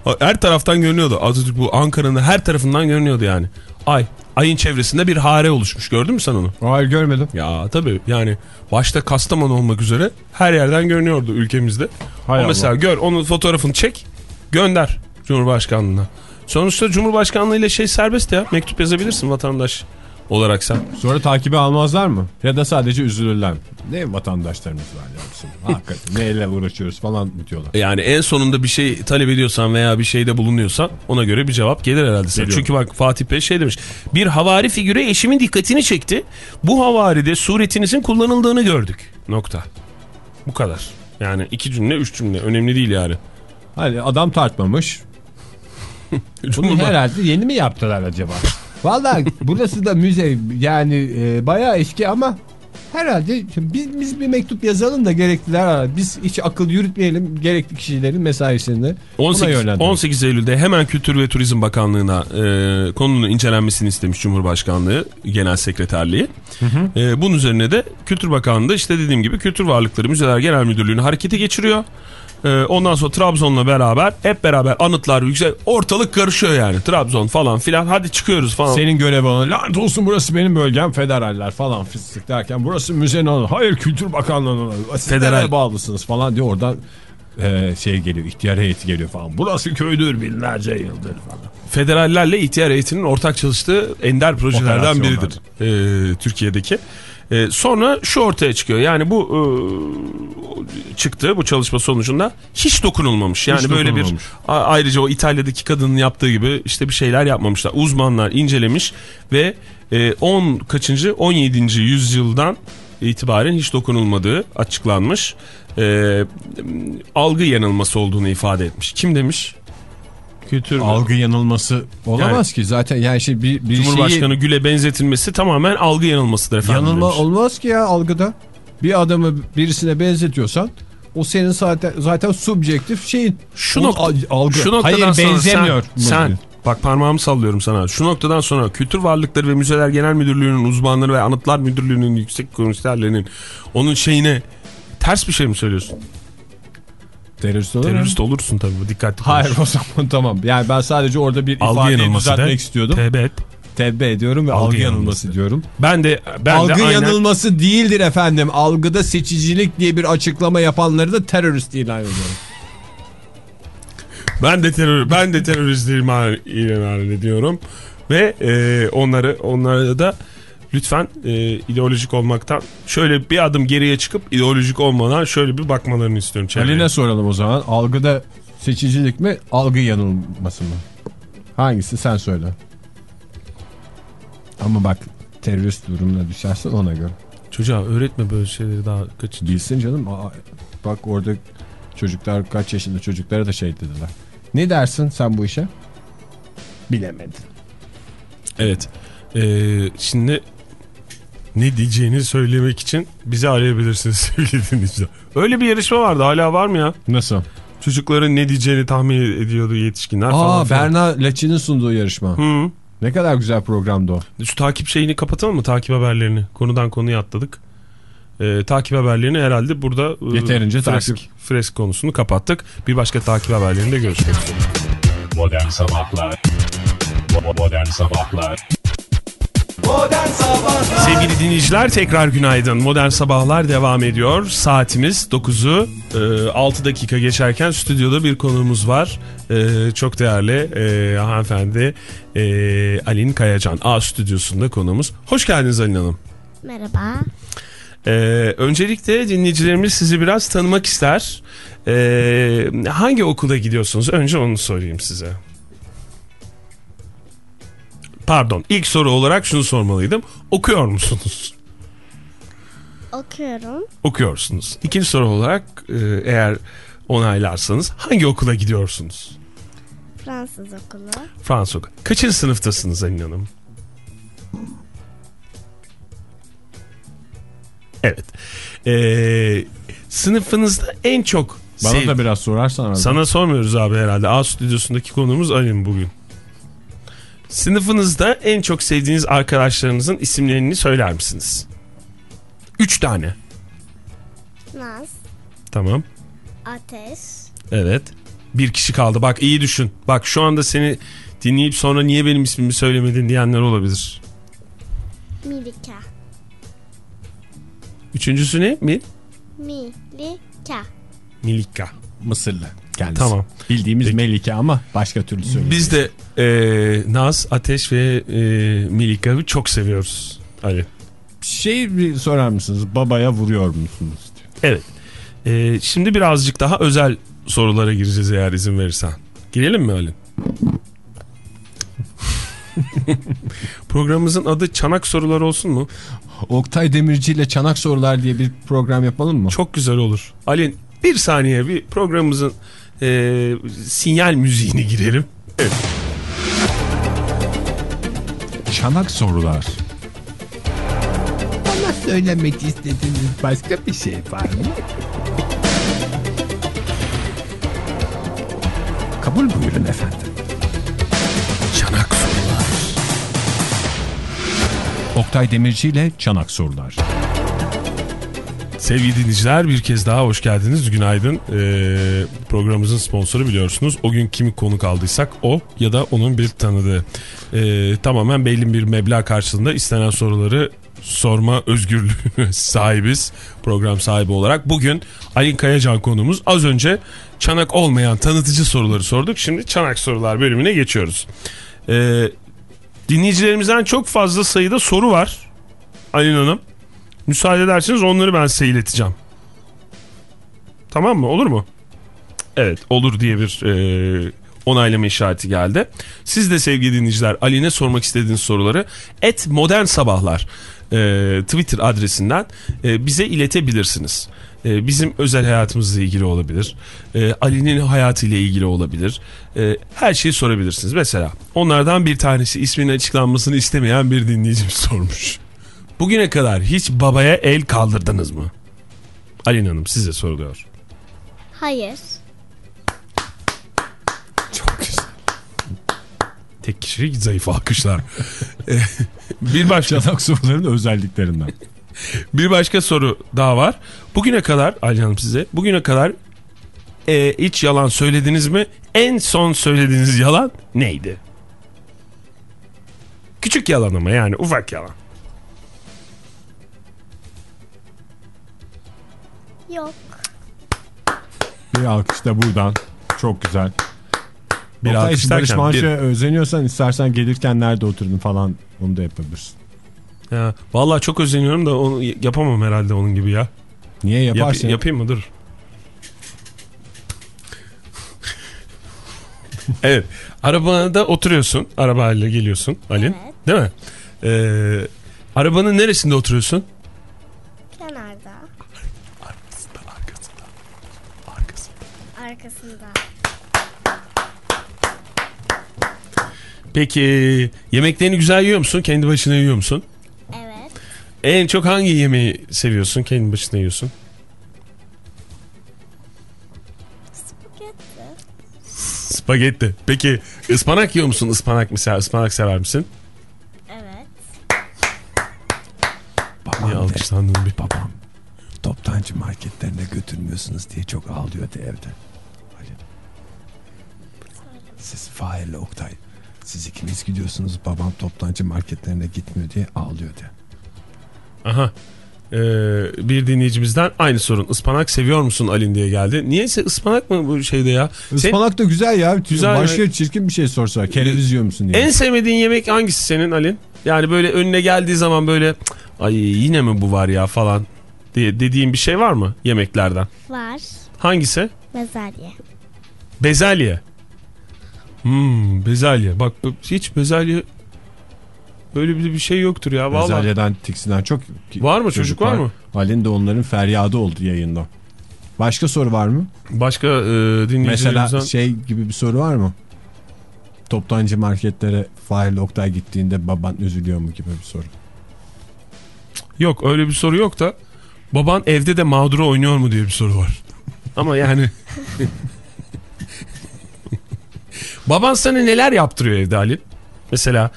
[SPEAKER 4] her taraftan görünüyordu. Atatürk bu Ankara'nın her tarafından görünüyordu yani. Ay. Ayın çevresinde bir hare oluşmuş. Gördün mü sen onu?
[SPEAKER 3] Hayır görmedim.
[SPEAKER 4] Ya tabii yani başta Kastamonu olmak üzere her yerden görünüyordu ülkemizde.
[SPEAKER 3] Hay
[SPEAKER 4] o
[SPEAKER 3] Allah.
[SPEAKER 4] mesela gör onun fotoğrafını çek gönder Cumhurbaşkanlığına. Sonuçta Cumhurbaşkanlığı ile şey serbest ya mektup yazabilirsin vatandaş olarak sen.
[SPEAKER 3] Sonra takibi almazlar mı? Ya da sadece üzülürler mi? Ne vatandaşlarımız var ya. Hakikaten neyle uğraşıyoruz falan diyorlar.
[SPEAKER 4] Yani en sonunda bir şey talep ediyorsan veya bir şeyde bulunuyorsan ona göre bir cevap gelir herhalde sana. Çünkü bak Fatih Bey şey demiş. Bir havari figüre eşimin dikkatini çekti. Bu havaride suretinizin kullanıldığını gördük. Nokta. Bu kadar. Yani iki cümle üç cümle önemli değil yani.
[SPEAKER 3] Hani adam tartmamış. Bunu herhalde yeni mi yaptılar acaba? Vallahi burası da müze yani e, bayağı eski ama herhalde biz, biz bir mektup yazalım da gerekliler biz hiç akıl yürütmeyelim gerekli kişilerin mesaisini buna
[SPEAKER 4] 18,
[SPEAKER 3] yönlendirelim.
[SPEAKER 4] 18 Eylül'de hemen Kültür ve Turizm Bakanlığı'na e, konunun incelenmesini istemiş Cumhurbaşkanlığı Genel Sekreterliği. E, bunun üzerine de Kültür Bakanlığı işte dediğim gibi Kültür Varlıkları Müzeler Genel Müdürlüğü'nü harekete geçiriyor. E, ondan sonra Trabzon'la beraber hep beraber anıtlar yüksek ortalık karışıyor yani Trabzon falan filan hadi çıkıyoruz falan.
[SPEAKER 3] Senin görev olan lanet olsun burası benim bölgem federaller falan fıstık derken burası müzenin alanı. Hayır Kültür. Siz
[SPEAKER 4] Federal.
[SPEAKER 3] bağlısınız falan diye oradan e, şey geliyor ihtiyar heyeti geliyor falan. Burası köydür binlerce yıldır falan.
[SPEAKER 4] Federallerle ihtiyar heyetinin ortak çalıştığı ender projelerden biridir e, Türkiye'deki. E, sonra şu ortaya çıkıyor yani bu e, çıktı bu çalışma sonucunda hiç dokunulmamış. Yani
[SPEAKER 3] Hiç
[SPEAKER 4] böyle
[SPEAKER 3] dokunulmamış.
[SPEAKER 4] bir ayrıca o İtalya'daki kadının yaptığı gibi işte bir şeyler yapmamışlar. Uzmanlar incelemiş ve e, 10 kaçıncı 17. yüzyıldan itibaren hiç dokunulmadığı açıklanmış. E, algı yanılması olduğunu ifade etmiş. Kim demiş? Kültür
[SPEAKER 3] Algı yanılması olamaz ki zaten yani şey bir, bir
[SPEAKER 4] Cumhurbaşkanı
[SPEAKER 3] şeyi
[SPEAKER 4] Gül'e benzetilmesi tamamen algı yanılmasıdır efendim.
[SPEAKER 3] yanılma
[SPEAKER 4] demiş.
[SPEAKER 3] olmaz ki ya algıda. Bir adamı birisine benzetiyorsan o senin zaten zaten subjektif şeyin.
[SPEAKER 4] Şu, nokta,
[SPEAKER 3] al- algı.
[SPEAKER 4] şu noktadan
[SPEAKER 3] Hayır
[SPEAKER 4] sonra
[SPEAKER 3] benzemiyor.
[SPEAKER 4] sen, sen bak parmağımı sallıyorum sana. Şu noktadan sonra Kültür Varlıkları ve Müzeler Genel Müdürlüğü'nün uzmanları ve Anıtlar Müdürlüğü'nün yüksek komiserlerinin onun şeyine ters bir şey mi söylüyorsun?
[SPEAKER 3] Terörist olur?
[SPEAKER 4] Terörist olursun tabii dikkatli konuş.
[SPEAKER 3] Hayır o zaman tamam. Yani ben sadece orada bir
[SPEAKER 4] Algı
[SPEAKER 3] ifadeyi düzeltmek
[SPEAKER 4] de.
[SPEAKER 3] istiyordum.
[SPEAKER 4] Tevbe et.
[SPEAKER 3] Tevbe ediyorum ve algı,
[SPEAKER 4] Algı
[SPEAKER 3] yanılması,
[SPEAKER 4] yanılması.
[SPEAKER 3] diyorum.
[SPEAKER 4] Ben de ben
[SPEAKER 3] algı
[SPEAKER 4] de aynen,
[SPEAKER 3] yanılması değildir efendim. Algıda seçicilik diye bir açıklama yapanları da terörist ilan ediyorum.
[SPEAKER 4] ben de terör ben de terörist ilan ediyorum ve e, onları onlara da lütfen e, ideolojik olmaktan şöyle bir adım geriye çıkıp ideolojik olmadan şöyle bir bakmalarını istiyorum. çevreye.
[SPEAKER 3] Haline soralım o zaman. Algıda seçicilik mi, algı yanılması mı? Hangisi sen söyle. Ama bak terörist durumuna düşersen ona göre.
[SPEAKER 4] Çocuğa öğretme böyle şeyleri daha kaç.
[SPEAKER 3] Bilsin canım. Aa, bak orada çocuklar kaç yaşında çocuklara da şey dediler. Ne dersin sen bu işe? Bilemedin.
[SPEAKER 4] Evet. Ee, şimdi ne diyeceğini söylemek için bizi arayabilirsiniz sevgili dinleyiciler. Öyle bir yarışma vardı hala var mı ya?
[SPEAKER 3] Nasıl?
[SPEAKER 4] Çocukların ne diyeceğini tahmin ediyordu yetişkinler falan.
[SPEAKER 3] Aa. Berna Laçin'in sunduğu yarışma.
[SPEAKER 4] Hı.
[SPEAKER 3] Ne kadar güzel programdı o.
[SPEAKER 4] Şu takip şeyini kapatalım mı takip haberlerini? Konudan konuya atladık. Ee, takip haberlerini herhalde burada e,
[SPEAKER 3] Yeterince
[SPEAKER 4] fresk,
[SPEAKER 3] takip.
[SPEAKER 4] fresk konusunu kapattık. Bir başka takip haberlerinde görüşmek üzere.
[SPEAKER 1] Modern Sabahlar Modern Sabahlar
[SPEAKER 4] Sevgili dinleyiciler tekrar günaydın. Modern Sabahlar devam ediyor. Saatimiz 9'u 6 dakika geçerken stüdyoda bir konuğumuz var. E, çok değerli e, hanımefendi e, Alin Kayacan A stüdyosunda konuğumuz. Hoş geldiniz Alin Hanım.
[SPEAKER 5] Merhaba.
[SPEAKER 4] Ee, öncelikle dinleyicilerimiz sizi biraz tanımak ister. Ee, hangi okula gidiyorsunuz? Önce onu sorayım size. Pardon ilk soru olarak şunu sormalıydım. Okuyor musunuz?
[SPEAKER 5] Okuyorum.
[SPEAKER 4] Okuyorsunuz. İkinci soru olarak e, eğer onaylarsanız hangi okula gidiyorsunuz?
[SPEAKER 5] Fransız okulu.
[SPEAKER 4] Fransız okulu. Kaçıncı sınıftasınız Anin Hanım? Evet. Ee, sınıfınızda en çok
[SPEAKER 3] Bana
[SPEAKER 4] sev-
[SPEAKER 3] da biraz sorarsan abi.
[SPEAKER 4] Sana sormuyoruz abi herhalde. A stüdyosundaki konuğumuz Alin bugün. Sınıfınızda en çok sevdiğiniz arkadaşlarınızın isimlerini söyler misiniz? Üç tane.
[SPEAKER 5] Naz.
[SPEAKER 4] Tamam.
[SPEAKER 5] Ateş.
[SPEAKER 4] Evet. Bir kişi kaldı. Bak iyi düşün. Bak şu anda seni dinleyip sonra niye benim ismimi söylemedin diyenler olabilir.
[SPEAKER 5] Milika.
[SPEAKER 4] Üçüncüsü ne? Mi?
[SPEAKER 5] Milika.
[SPEAKER 4] Milika.
[SPEAKER 3] Mısırlı kendisi.
[SPEAKER 4] Tamam.
[SPEAKER 3] Bildiğimiz Melike ama başka türlü söylüyor.
[SPEAKER 4] Biz de e, Naz, Ateş ve e, Milika'yı çok seviyoruz. Ali.
[SPEAKER 3] Şey bir sorar mısınız? Babaya vuruyor musunuz? diyor.
[SPEAKER 4] Evet. E, şimdi birazcık daha özel sorulara gireceğiz eğer izin verirsen. Girelim mi Ali? Programımızın adı Çanak Sorular olsun mu?
[SPEAKER 3] Oktay Demirci ile Çanak Sorular diye bir program yapalım mı?
[SPEAKER 4] Çok güzel olur. Ali bir saniye bir programımızın e, sinyal müziğini girelim.
[SPEAKER 3] Çanak Sorular. Bana söylemek istediğiniz başka bir şey var mı? Kabul buyurun efendim.
[SPEAKER 4] Çanak Sorular.
[SPEAKER 3] Oktay Demirci ile Çanak Sorular.
[SPEAKER 4] Sevgili dinleyiciler bir kez daha hoş geldiniz. Günaydın. Ee, programımızın sponsoru biliyorsunuz. O gün kimi konuk aldıysak o ya da onun bir tanıdığı. Ee, tamamen belli bir meblağ karşılığında istenen soruları sorma özgürlüğüne sahibiz. Program sahibi olarak. Bugün Ali Kayacan konumuz. Az önce çanak olmayan tanıtıcı soruları sorduk. Şimdi çanak sorular bölümüne geçiyoruz. Ee, dinleyicilerimizden çok fazla sayıda soru var. Alin Hanım. Müsaade ederseniz onları ben size ileteceğim. Tamam mı? Olur mu? Evet olur diye bir e, onaylama işareti geldi. Siz de sevgili dinleyiciler Ali'ne sormak istediğiniz soruları et modern sabahlar e, Twitter adresinden e, bize iletebilirsiniz. E, bizim özel hayatımızla ilgili olabilir. E, Ali'nin hayatıyla ilgili olabilir. E, her şeyi sorabilirsiniz. Mesela onlardan bir tanesi isminin açıklanmasını istemeyen bir dinleyicimiz sormuş. Bugüne kadar hiç babaya el kaldırdınız mı? Alin Hanım size soruluyor.
[SPEAKER 5] Hayır.
[SPEAKER 4] Çok güzel. Tek kişilik zayıf alkışlar. Ee, bir başka
[SPEAKER 3] Çanak Soruların özelliklerinden.
[SPEAKER 4] bir başka soru daha var. Bugüne kadar Alin Hanım size bugüne kadar e, hiç yalan söylediniz mi? En son söylediğiniz yalan neydi? Küçük yalan ama yani ufak yalan.
[SPEAKER 5] Yok.
[SPEAKER 3] Bir alkış da buradan. Çok güzel.
[SPEAKER 4] Bir
[SPEAKER 3] Bir Oktay,
[SPEAKER 4] alkış
[SPEAKER 3] Barış Manço'ya
[SPEAKER 4] bir-
[SPEAKER 3] özeniyorsan istersen gelirken nerede oturdun falan onu da yapabilirsin.
[SPEAKER 4] Ya, vallahi çok özeniyorum da onu yapamam herhalde onun gibi ya.
[SPEAKER 3] Niye
[SPEAKER 4] Yap-
[SPEAKER 3] yaparsın?
[SPEAKER 4] yapayım mı? Dur. evet. Arabada oturuyorsun. Arabayla geliyorsun Alin.
[SPEAKER 5] Evet.
[SPEAKER 4] Değil mi? Ee, arabanın neresinde oturuyorsun? Arkasında. Peki yemeklerini güzel yiyor musun? Kendi başına yiyor musun?
[SPEAKER 5] Evet.
[SPEAKER 4] En çok hangi yemeği seviyorsun? Kendi başına yiyorsun.
[SPEAKER 5] Spagetti.
[SPEAKER 4] Spagetti. Peki ıspanak yiyor musun? Ispanak mesela ıspanak sever misin?
[SPEAKER 5] Evet.
[SPEAKER 3] Babam
[SPEAKER 4] Niye alkışlandın bir?
[SPEAKER 3] babam toptancı marketlerine götürmüyorsunuz diye çok ağlıyordu evde. Siz Fahir'le Oktay Siz ikiniz gidiyorsunuz babam toptancı marketlerine gitmiyor diye ağlıyor diye.
[SPEAKER 4] Aha. Ee, bir dinleyicimizden aynı sorun. Ispanak seviyor musun Alin diye geldi. Niyeyse ıspanak mı bu şeyde ya? Sen-
[SPEAKER 3] Ispanak da güzel ya.
[SPEAKER 4] Güzel
[SPEAKER 3] Başka
[SPEAKER 4] yemek.
[SPEAKER 3] çirkin bir şey sorsa. Kereviz yiyor musun diye.
[SPEAKER 4] en sevmediğin yemek hangisi senin Alin? Yani böyle önüne geldiği zaman böyle "Cık, ay yine mi bu var ya falan diye dediğin bir şey var mı yemeklerden?
[SPEAKER 5] Var.
[SPEAKER 4] Hangisi?
[SPEAKER 5] Bezelye.
[SPEAKER 4] Bezelye. Hmm, bezelye. Bak hiç bezelye böyle bir bir şey yoktur ya vallahi.
[SPEAKER 3] Bezelyeden tiksinen çok
[SPEAKER 4] Var mı, çocuk var mı?
[SPEAKER 3] Halin de onların feryadı oldu yayında. Başka soru var mı?
[SPEAKER 4] Başka e, dinleyicilerimizden
[SPEAKER 3] Mesela şey gibi bir soru var mı? Toptancı marketlere Fahir Oktay gittiğinde baban üzülüyor mu gibi bir soru.
[SPEAKER 4] yok öyle bir soru yok da baban evde de mağduru oynuyor mu diye bir soru var. Ama yani baban sana neler yaptırıyor evde Halil? Mesela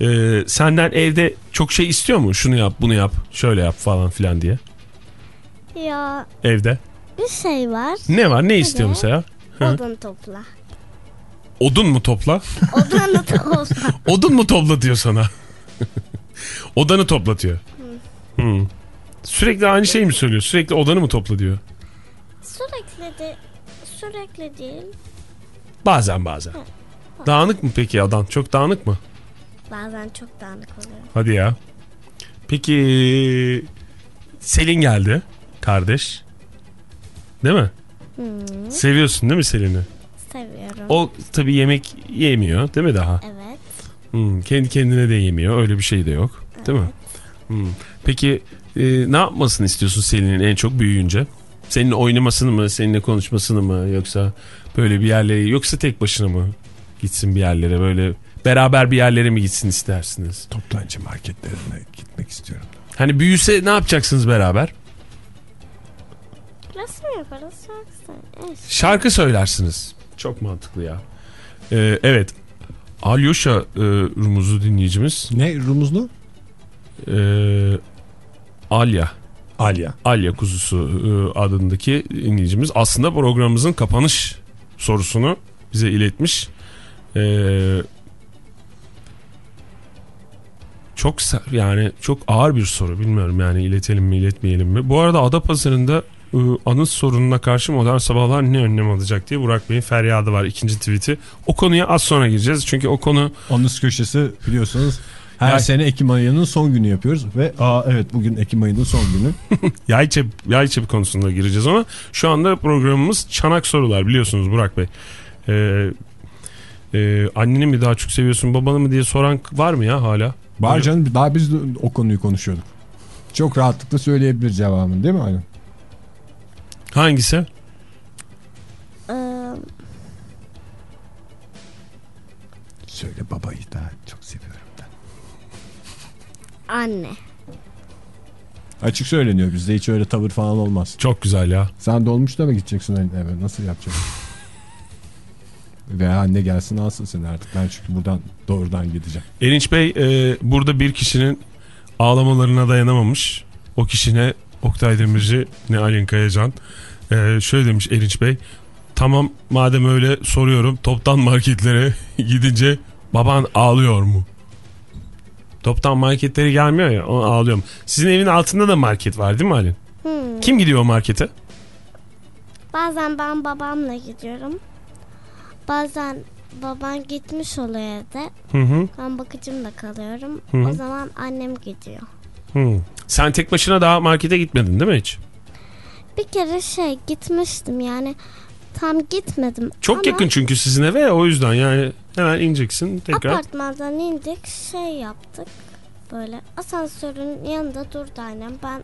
[SPEAKER 4] e, senden evde çok şey istiyor mu? Şunu yap, bunu yap, şöyle yap falan filan diye.
[SPEAKER 5] Ya
[SPEAKER 4] Evde.
[SPEAKER 5] bir şey var.
[SPEAKER 4] Ne var? Ne istiyor mesela?
[SPEAKER 5] Odun topla.
[SPEAKER 4] Odun mu topla?
[SPEAKER 5] Odunu topla.
[SPEAKER 4] Odun mu topla diyor sana? Odanı toplatıyor. Hı. Sürekli aynı şeyi mi söylüyor? Sürekli odanı mı topla diyor?
[SPEAKER 5] Sürekli de sürekli değil.
[SPEAKER 4] Bazen bazen. Dağınık mı peki adam? Çok dağınık mı?
[SPEAKER 5] Bazen çok dağınık oluyor.
[SPEAKER 4] Hadi ya. Peki Selin geldi kardeş. Değil mi?
[SPEAKER 5] Hmm,
[SPEAKER 4] Seviyorsun değil mi Selin'i?
[SPEAKER 5] seviyorum.
[SPEAKER 4] O tabii yemek yemiyor değil mi daha?
[SPEAKER 5] Evet.
[SPEAKER 4] Hmm, kendi kendine de yemiyor. Öyle bir şey de yok. Değil mi? Hmm. Peki e, ne yapmasını istiyorsun Selin'in en çok büyüyünce? Seninle oynamasını mı, seninle konuşmasını mı yoksa böyle bir yerlere yoksa tek başına mı gitsin bir yerlere böyle beraber bir yerlere mi gitsin istersiniz?
[SPEAKER 3] Toptancı marketlerine gitmek istiyorum.
[SPEAKER 4] Hani büyüse ne yapacaksınız beraber?
[SPEAKER 5] Resim yaparız. Şarkı.
[SPEAKER 4] Şarkı söylersiniz. Çok mantıklı ya. Ee, evet. Alyosha e, Rumuzlu dinleyicimiz.
[SPEAKER 3] Ne rumuzlu?
[SPEAKER 4] Ee, Alya.
[SPEAKER 3] Alya.
[SPEAKER 4] Alya kuzusu e, adındaki dinleyicimiz aslında programımızın kapanış sorusunu bize iletmiş. Ee, çok yani çok ağır bir soru bilmiyorum yani iletelim mi iletmeyelim mi. Bu arada Adapazarı'nda e, anıt sorununa karşı modern sabahlar ne önlem alacak diye Burak Bey'in feryadı var ikinci tweet'i. O konuya az sonra gireceğiz çünkü o konu
[SPEAKER 3] Anıs köşesi biliyorsunuz her
[SPEAKER 4] Ya-
[SPEAKER 3] sene Ekim ayının son günü yapıyoruz ve aa evet bugün Ekim ayının son günü.
[SPEAKER 4] yay çep, yay çep konusunda gireceğiz ama şu anda programımız çanak sorular biliyorsunuz Burak Bey. Ee, e, anneni mi daha çok seviyorsun babanı mı diye soran var mı ya hala?
[SPEAKER 3] Var canım daha biz de o konuyu konuşuyorduk. Çok rahatlıkla söyleyebilir cevabını değil mi Aynen?
[SPEAKER 4] Hangisi?
[SPEAKER 3] Söyle babayı daha çok seviyorum.
[SPEAKER 5] Anne.
[SPEAKER 3] Açık söyleniyor bizde hiç öyle tavır falan olmaz.
[SPEAKER 4] Çok güzel ya.
[SPEAKER 3] Sen dolmuşta mı gideceksin? Evet nasıl yapacaksın? Veya anne gelsin alsın seni artık. Ben çünkü buradan doğrudan gideceğim.
[SPEAKER 4] Erinç Bey e, burada bir kişinin ağlamalarına dayanamamış. O kişine Oktay Demirci ne Alin Kayacan. E, şöyle demiş Erinç Bey. Tamam madem öyle soruyorum toptan marketlere gidince baban ağlıyor mu? Toptan marketlere gelmiyor ya o ağlıyorum. Sizin evin altında da market var değil mi Alin?
[SPEAKER 5] Hmm.
[SPEAKER 4] Kim gidiyor o markete?
[SPEAKER 5] Bazen ben babamla gidiyorum. Bazen baban gitmiş oluyor evde.
[SPEAKER 4] Hı hı.
[SPEAKER 5] Ben bakıcımla kalıyorum.
[SPEAKER 4] Hı hı.
[SPEAKER 5] O zaman annem gidiyor.
[SPEAKER 4] hı. Sen tek başına daha markete gitmedin değil mi hiç?
[SPEAKER 5] Bir kere şey gitmiştim yani tam gitmedim.
[SPEAKER 4] Çok
[SPEAKER 5] ama
[SPEAKER 4] yakın çünkü sizin eve ya o yüzden yani hemen ineceksin tekrar.
[SPEAKER 5] Apartmandan indik şey yaptık. Böyle asansörün yanında durdu annem. Ben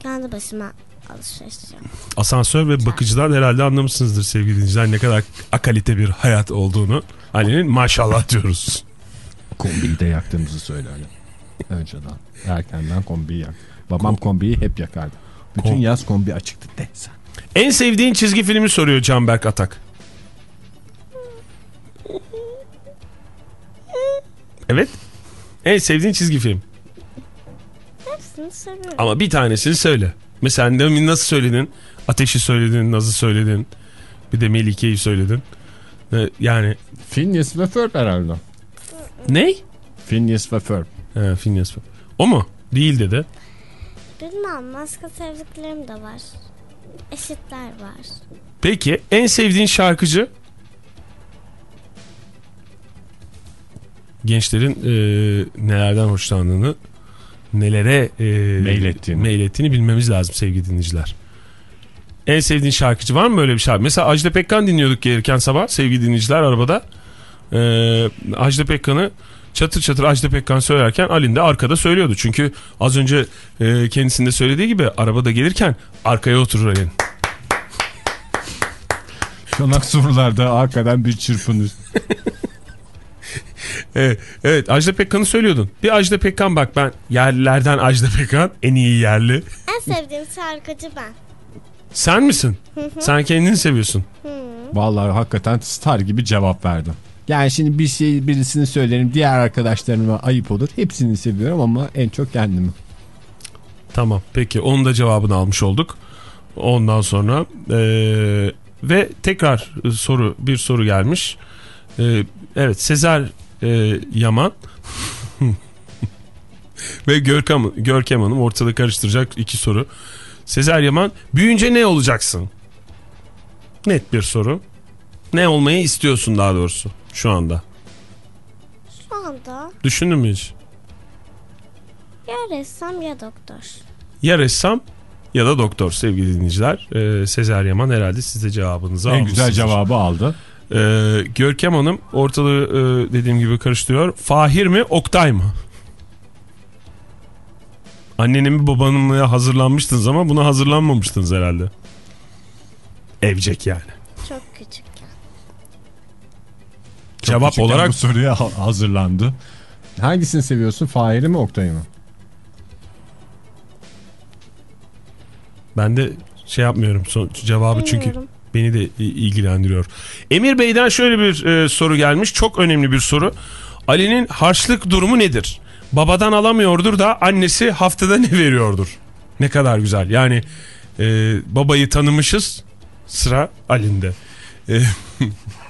[SPEAKER 5] kendi başıma alışveriş yapıyorum.
[SPEAKER 4] Asansör ve bakıcılar herhalde anlamışsınızdır sevgili dinleyiciler ne kadar akalite bir hayat olduğunu. Ali'nin maşallah diyoruz.
[SPEAKER 3] Kombiyi de yaktığımızı söyle hani. Önceden. Erkenden kombiyi yak. Babam kombiyi hep yakardı. Bütün
[SPEAKER 4] Kom-
[SPEAKER 3] yaz kombi açıktı de sen.
[SPEAKER 4] En sevdiğin çizgi filmi soruyor Canberk Atak. Evet. En sevdiğin çizgi film.
[SPEAKER 5] Hepsini seviyorum.
[SPEAKER 4] Ama bir tanesini söyle. Mesela demin nasıl söyledin? Ateşi söyledin, Naz'ı söyledin. Bir de Melike'yi söyledin. Ee, Yani
[SPEAKER 3] Phineas ve Ferb herhalde.
[SPEAKER 4] Ne?
[SPEAKER 3] Phineas ve Ferb.
[SPEAKER 4] He, Phineas. O mu? Değil dedi.
[SPEAKER 5] Bilmem başka sevdiklerim de var. Eşitler var.
[SPEAKER 4] Peki en sevdiğin şarkıcı? Gençlerin e, nelerden hoşlandığını, nelere e,
[SPEAKER 3] Meylettiğini.
[SPEAKER 4] meylettiğini bilmemiz lazım sevgili dinleyiciler. En sevdiğin şarkıcı var mı böyle bir şarkı? Mesela Ajda Pekkan dinliyorduk gelirken sabah sevgili dinleyiciler arabada. E, Ajda Pekkan'ı çatır çatır Ajda Pekkan söylerken Alin de arkada söylüyordu. Çünkü az önce e, kendisinde söylediği gibi arabada gelirken arkaya oturur Alin.
[SPEAKER 3] Çonak sorularda hakikaten bir çırpınır.
[SPEAKER 4] Evet, evet Ajda Pekkan'ı söylüyordun. Bir Ajda Pekkan bak ben yerlilerden Ajda Pekkan en iyi yerli.
[SPEAKER 5] En sevdiğim şarkıcı ben.
[SPEAKER 4] Sen misin? Sen kendini seviyorsun.
[SPEAKER 3] Vallahi hakikaten star gibi cevap verdim. Yani şimdi bir şey birisini söylerim diğer arkadaşlarıma ayıp olur. Hepsini seviyorum ama en çok kendimi.
[SPEAKER 4] Tamam peki onun da cevabını almış olduk. Ondan sonra eee, ve tekrar e, soru bir soru gelmiş. Eee, evet Sezer e, Yaman ve Görkem, Görkem Hanım ortalığı karıştıracak iki soru. Sezer Yaman büyüyünce ne olacaksın? Net bir soru. Ne olmayı istiyorsun daha doğrusu şu anda?
[SPEAKER 5] Şu anda
[SPEAKER 4] Düşündün mü hiç?
[SPEAKER 5] ya ressam ya doktor.
[SPEAKER 4] Ya ressam ya da doktor sevgili dinleyiciler. Ee, Sezer Yaman herhalde size cevabınızı
[SPEAKER 3] En güzel cevabı aldı.
[SPEAKER 4] Ee, Görkem Hanım ortalığı e, dediğim gibi karıştırıyor. Fahir mi Oktay mı? Annenin mi babanın mı hazırlanmıştınız ama buna hazırlanmamıştınız herhalde. Evcek yani.
[SPEAKER 5] Çok küçükken.
[SPEAKER 4] Cevap olarak
[SPEAKER 3] bu soruya ha- hazırlandı. Hangisini seviyorsun? Fahir'i mi Oktay'ı mı?
[SPEAKER 4] ben de şey yapmıyorum. Son, cevabı çünkü beni de ilgilendiriyor. Emir Bey'den şöyle bir e, soru gelmiş. Çok önemli bir soru. Ali'nin harçlık durumu nedir? Babadan alamıyordur da annesi haftada ne veriyordur? Ne kadar güzel. Yani e, babayı tanımışız. Sıra Ali'nde. E,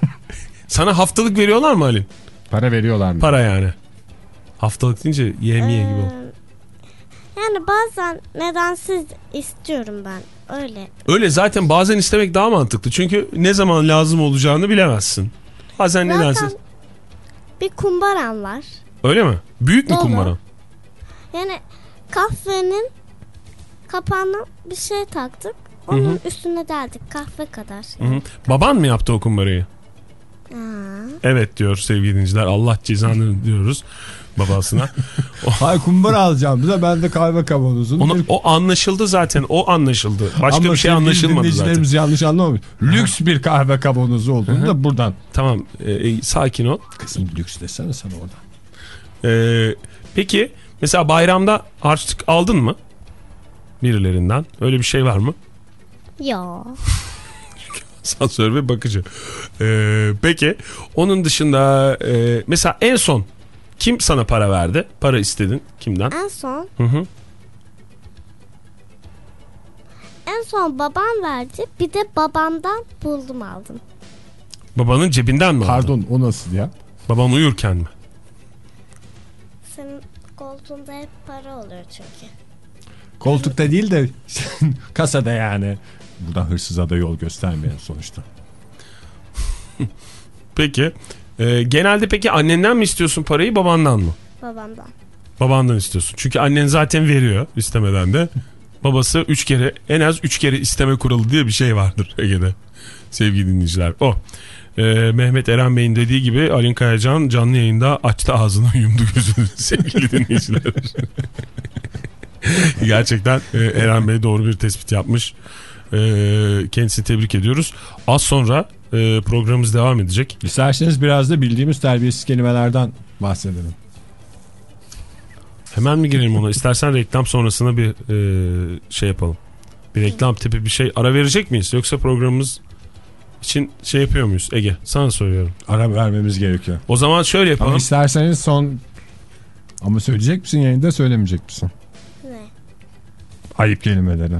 [SPEAKER 4] sana haftalık veriyorlar mı Alin?
[SPEAKER 3] Para veriyorlar mı?
[SPEAKER 4] Para yani. Haftalık deyince yemiye gibi oldu.
[SPEAKER 5] Ee, yani bazen nedensiz istiyorum ben. Öyle.
[SPEAKER 4] Öyle zaten bazen istemek daha mantıklı. Çünkü ne zaman lazım olacağını bilemezsin. Bazen
[SPEAKER 5] Zaten
[SPEAKER 4] nedensiz.
[SPEAKER 5] bir kumbaram var.
[SPEAKER 4] Öyle mi? Büyük mü kumbaran?
[SPEAKER 5] Yani kahvenin kapağına bir şey taktık. Onun üstüne deldik kahve kadar.
[SPEAKER 4] Hı hı. Baban mı yaptı o kumbarayı? Evet diyor sevgili dinleyiciler. Allah cezanı diyoruz babasına.
[SPEAKER 3] Hayır kumbara alacağım. Bize ben de kahve kavanozunu.
[SPEAKER 4] Onu,
[SPEAKER 3] bir-
[SPEAKER 4] o anlaşıldı zaten. O anlaşıldı. Başka
[SPEAKER 3] Ama
[SPEAKER 4] bir şey anlaşılmadı zaten.
[SPEAKER 3] dinleyicilerimiz yanlış anlamamış. Lüks bir kahve kavanozu olduğunu da buradan.
[SPEAKER 4] Tamam e, e, sakin ol.
[SPEAKER 3] Kızım lüks desene sana oradan.
[SPEAKER 4] E, peki mesela bayramda harçlık aldın mı? Birilerinden. Öyle bir şey var mı?
[SPEAKER 5] yo.
[SPEAKER 4] Asansör ve bakıcı. E, peki onun dışında e, mesela en son kim sana para verdi? Para istedin kimden?
[SPEAKER 5] En son
[SPEAKER 4] Hı hı.
[SPEAKER 5] en son babam verdi. Bir de babamdan buldum aldım.
[SPEAKER 4] Babanın cebinden mi aldın?
[SPEAKER 3] Pardon o nasıl ya?
[SPEAKER 4] Baban uyurken mi?
[SPEAKER 5] Senin koltuğunda hep para oluyor çünkü.
[SPEAKER 3] Koltukta değil de kasada yani. Buradan hırsıza da yol göstermeyen sonuçta.
[SPEAKER 4] Peki. Ee, genelde peki annenden mi istiyorsun parayı babandan mı?
[SPEAKER 5] Babamdan.
[SPEAKER 4] Babandan istiyorsun. Çünkü annen zaten veriyor istemeden de. Babası 3 kere en az 3 kere isteme kuralı diye bir şey vardır Ege'de. Sevgili dinleyiciler. O. Ee, Mehmet Eren Bey'in dediği gibi Alin Kayacan canlı yayında açtı ağzını yumdu gözünü sevgili dinleyiciler. Gerçekten e, Eren Bey doğru bir tespit yapmış. E, kendisini tebrik ediyoruz. Az sonra e, programımız devam edecek.
[SPEAKER 3] İsterseniz biraz da bildiğimiz terbiyesiz kelimelerden bahsedelim.
[SPEAKER 4] Hemen mi girelim ona? İstersen reklam sonrasında bir e, şey yapalım. Bir reklam tipi bir şey ara verecek miyiz? Yoksa programımız için şey yapıyor muyuz? Ege sana soruyorum.
[SPEAKER 3] Ara vermemiz gerekiyor.
[SPEAKER 4] O zaman şöyle
[SPEAKER 3] Ama
[SPEAKER 4] yapalım.
[SPEAKER 3] isterseniz son... Ama söyleyecek misin yayında söylemeyecek misin?
[SPEAKER 5] Ne?
[SPEAKER 3] Ayıp kelimeleri.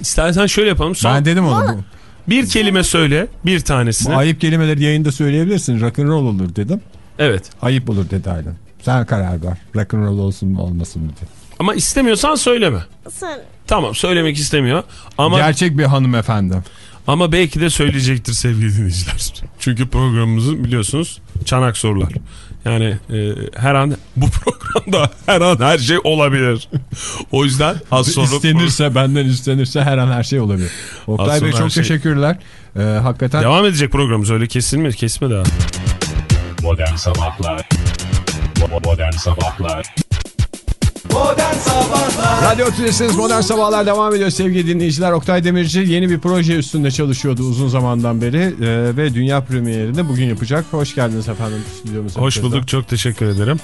[SPEAKER 4] İstersen şöyle yapalım. Son
[SPEAKER 3] Ben dedim onu. Bu,
[SPEAKER 4] bir kelime söyle. Bir tanesi.
[SPEAKER 3] bu ayıp kelimeleri yayında söyleyebilirsin. Rock'n'roll olur dedim.
[SPEAKER 4] Evet.
[SPEAKER 3] Ayıp olur dedi Aylan. Sen karar ver. Rock'n'roll olsun mu olmasın mı diye.
[SPEAKER 4] Ama istemiyorsan söyleme.
[SPEAKER 5] Sen
[SPEAKER 4] Tamam söylemek istemiyor. Ama
[SPEAKER 3] Gerçek bir hanımefendi.
[SPEAKER 4] ama belki de söyleyecektir sevgili dinleyiciler. Çünkü programımızın biliyorsunuz çanak sorular. Yani e, her an bu programda her an her şey olabilir. o yüzden az sonra
[SPEAKER 3] İstenirse benden istenirse her an her şey olabilir. Oktay Bey çok
[SPEAKER 4] şey-
[SPEAKER 3] teşekkürler. Ee, hakikaten
[SPEAKER 4] devam edecek programımız öyle kesilme kesme daha.
[SPEAKER 1] Modern Sabahlar Modern Sabahlar
[SPEAKER 2] Modern Sabahlar
[SPEAKER 3] Radyo Tülesi'niz Modern Sabahlar devam ediyor sevgili dinleyiciler. Oktay Demirci yeni bir proje üstünde çalışıyordu uzun zamandan beri Ee, ve dünya premierini bugün yapacak. Hoş geldiniz efendim stüdyomuza.
[SPEAKER 4] Hoş bulduk çok teşekkür ederim.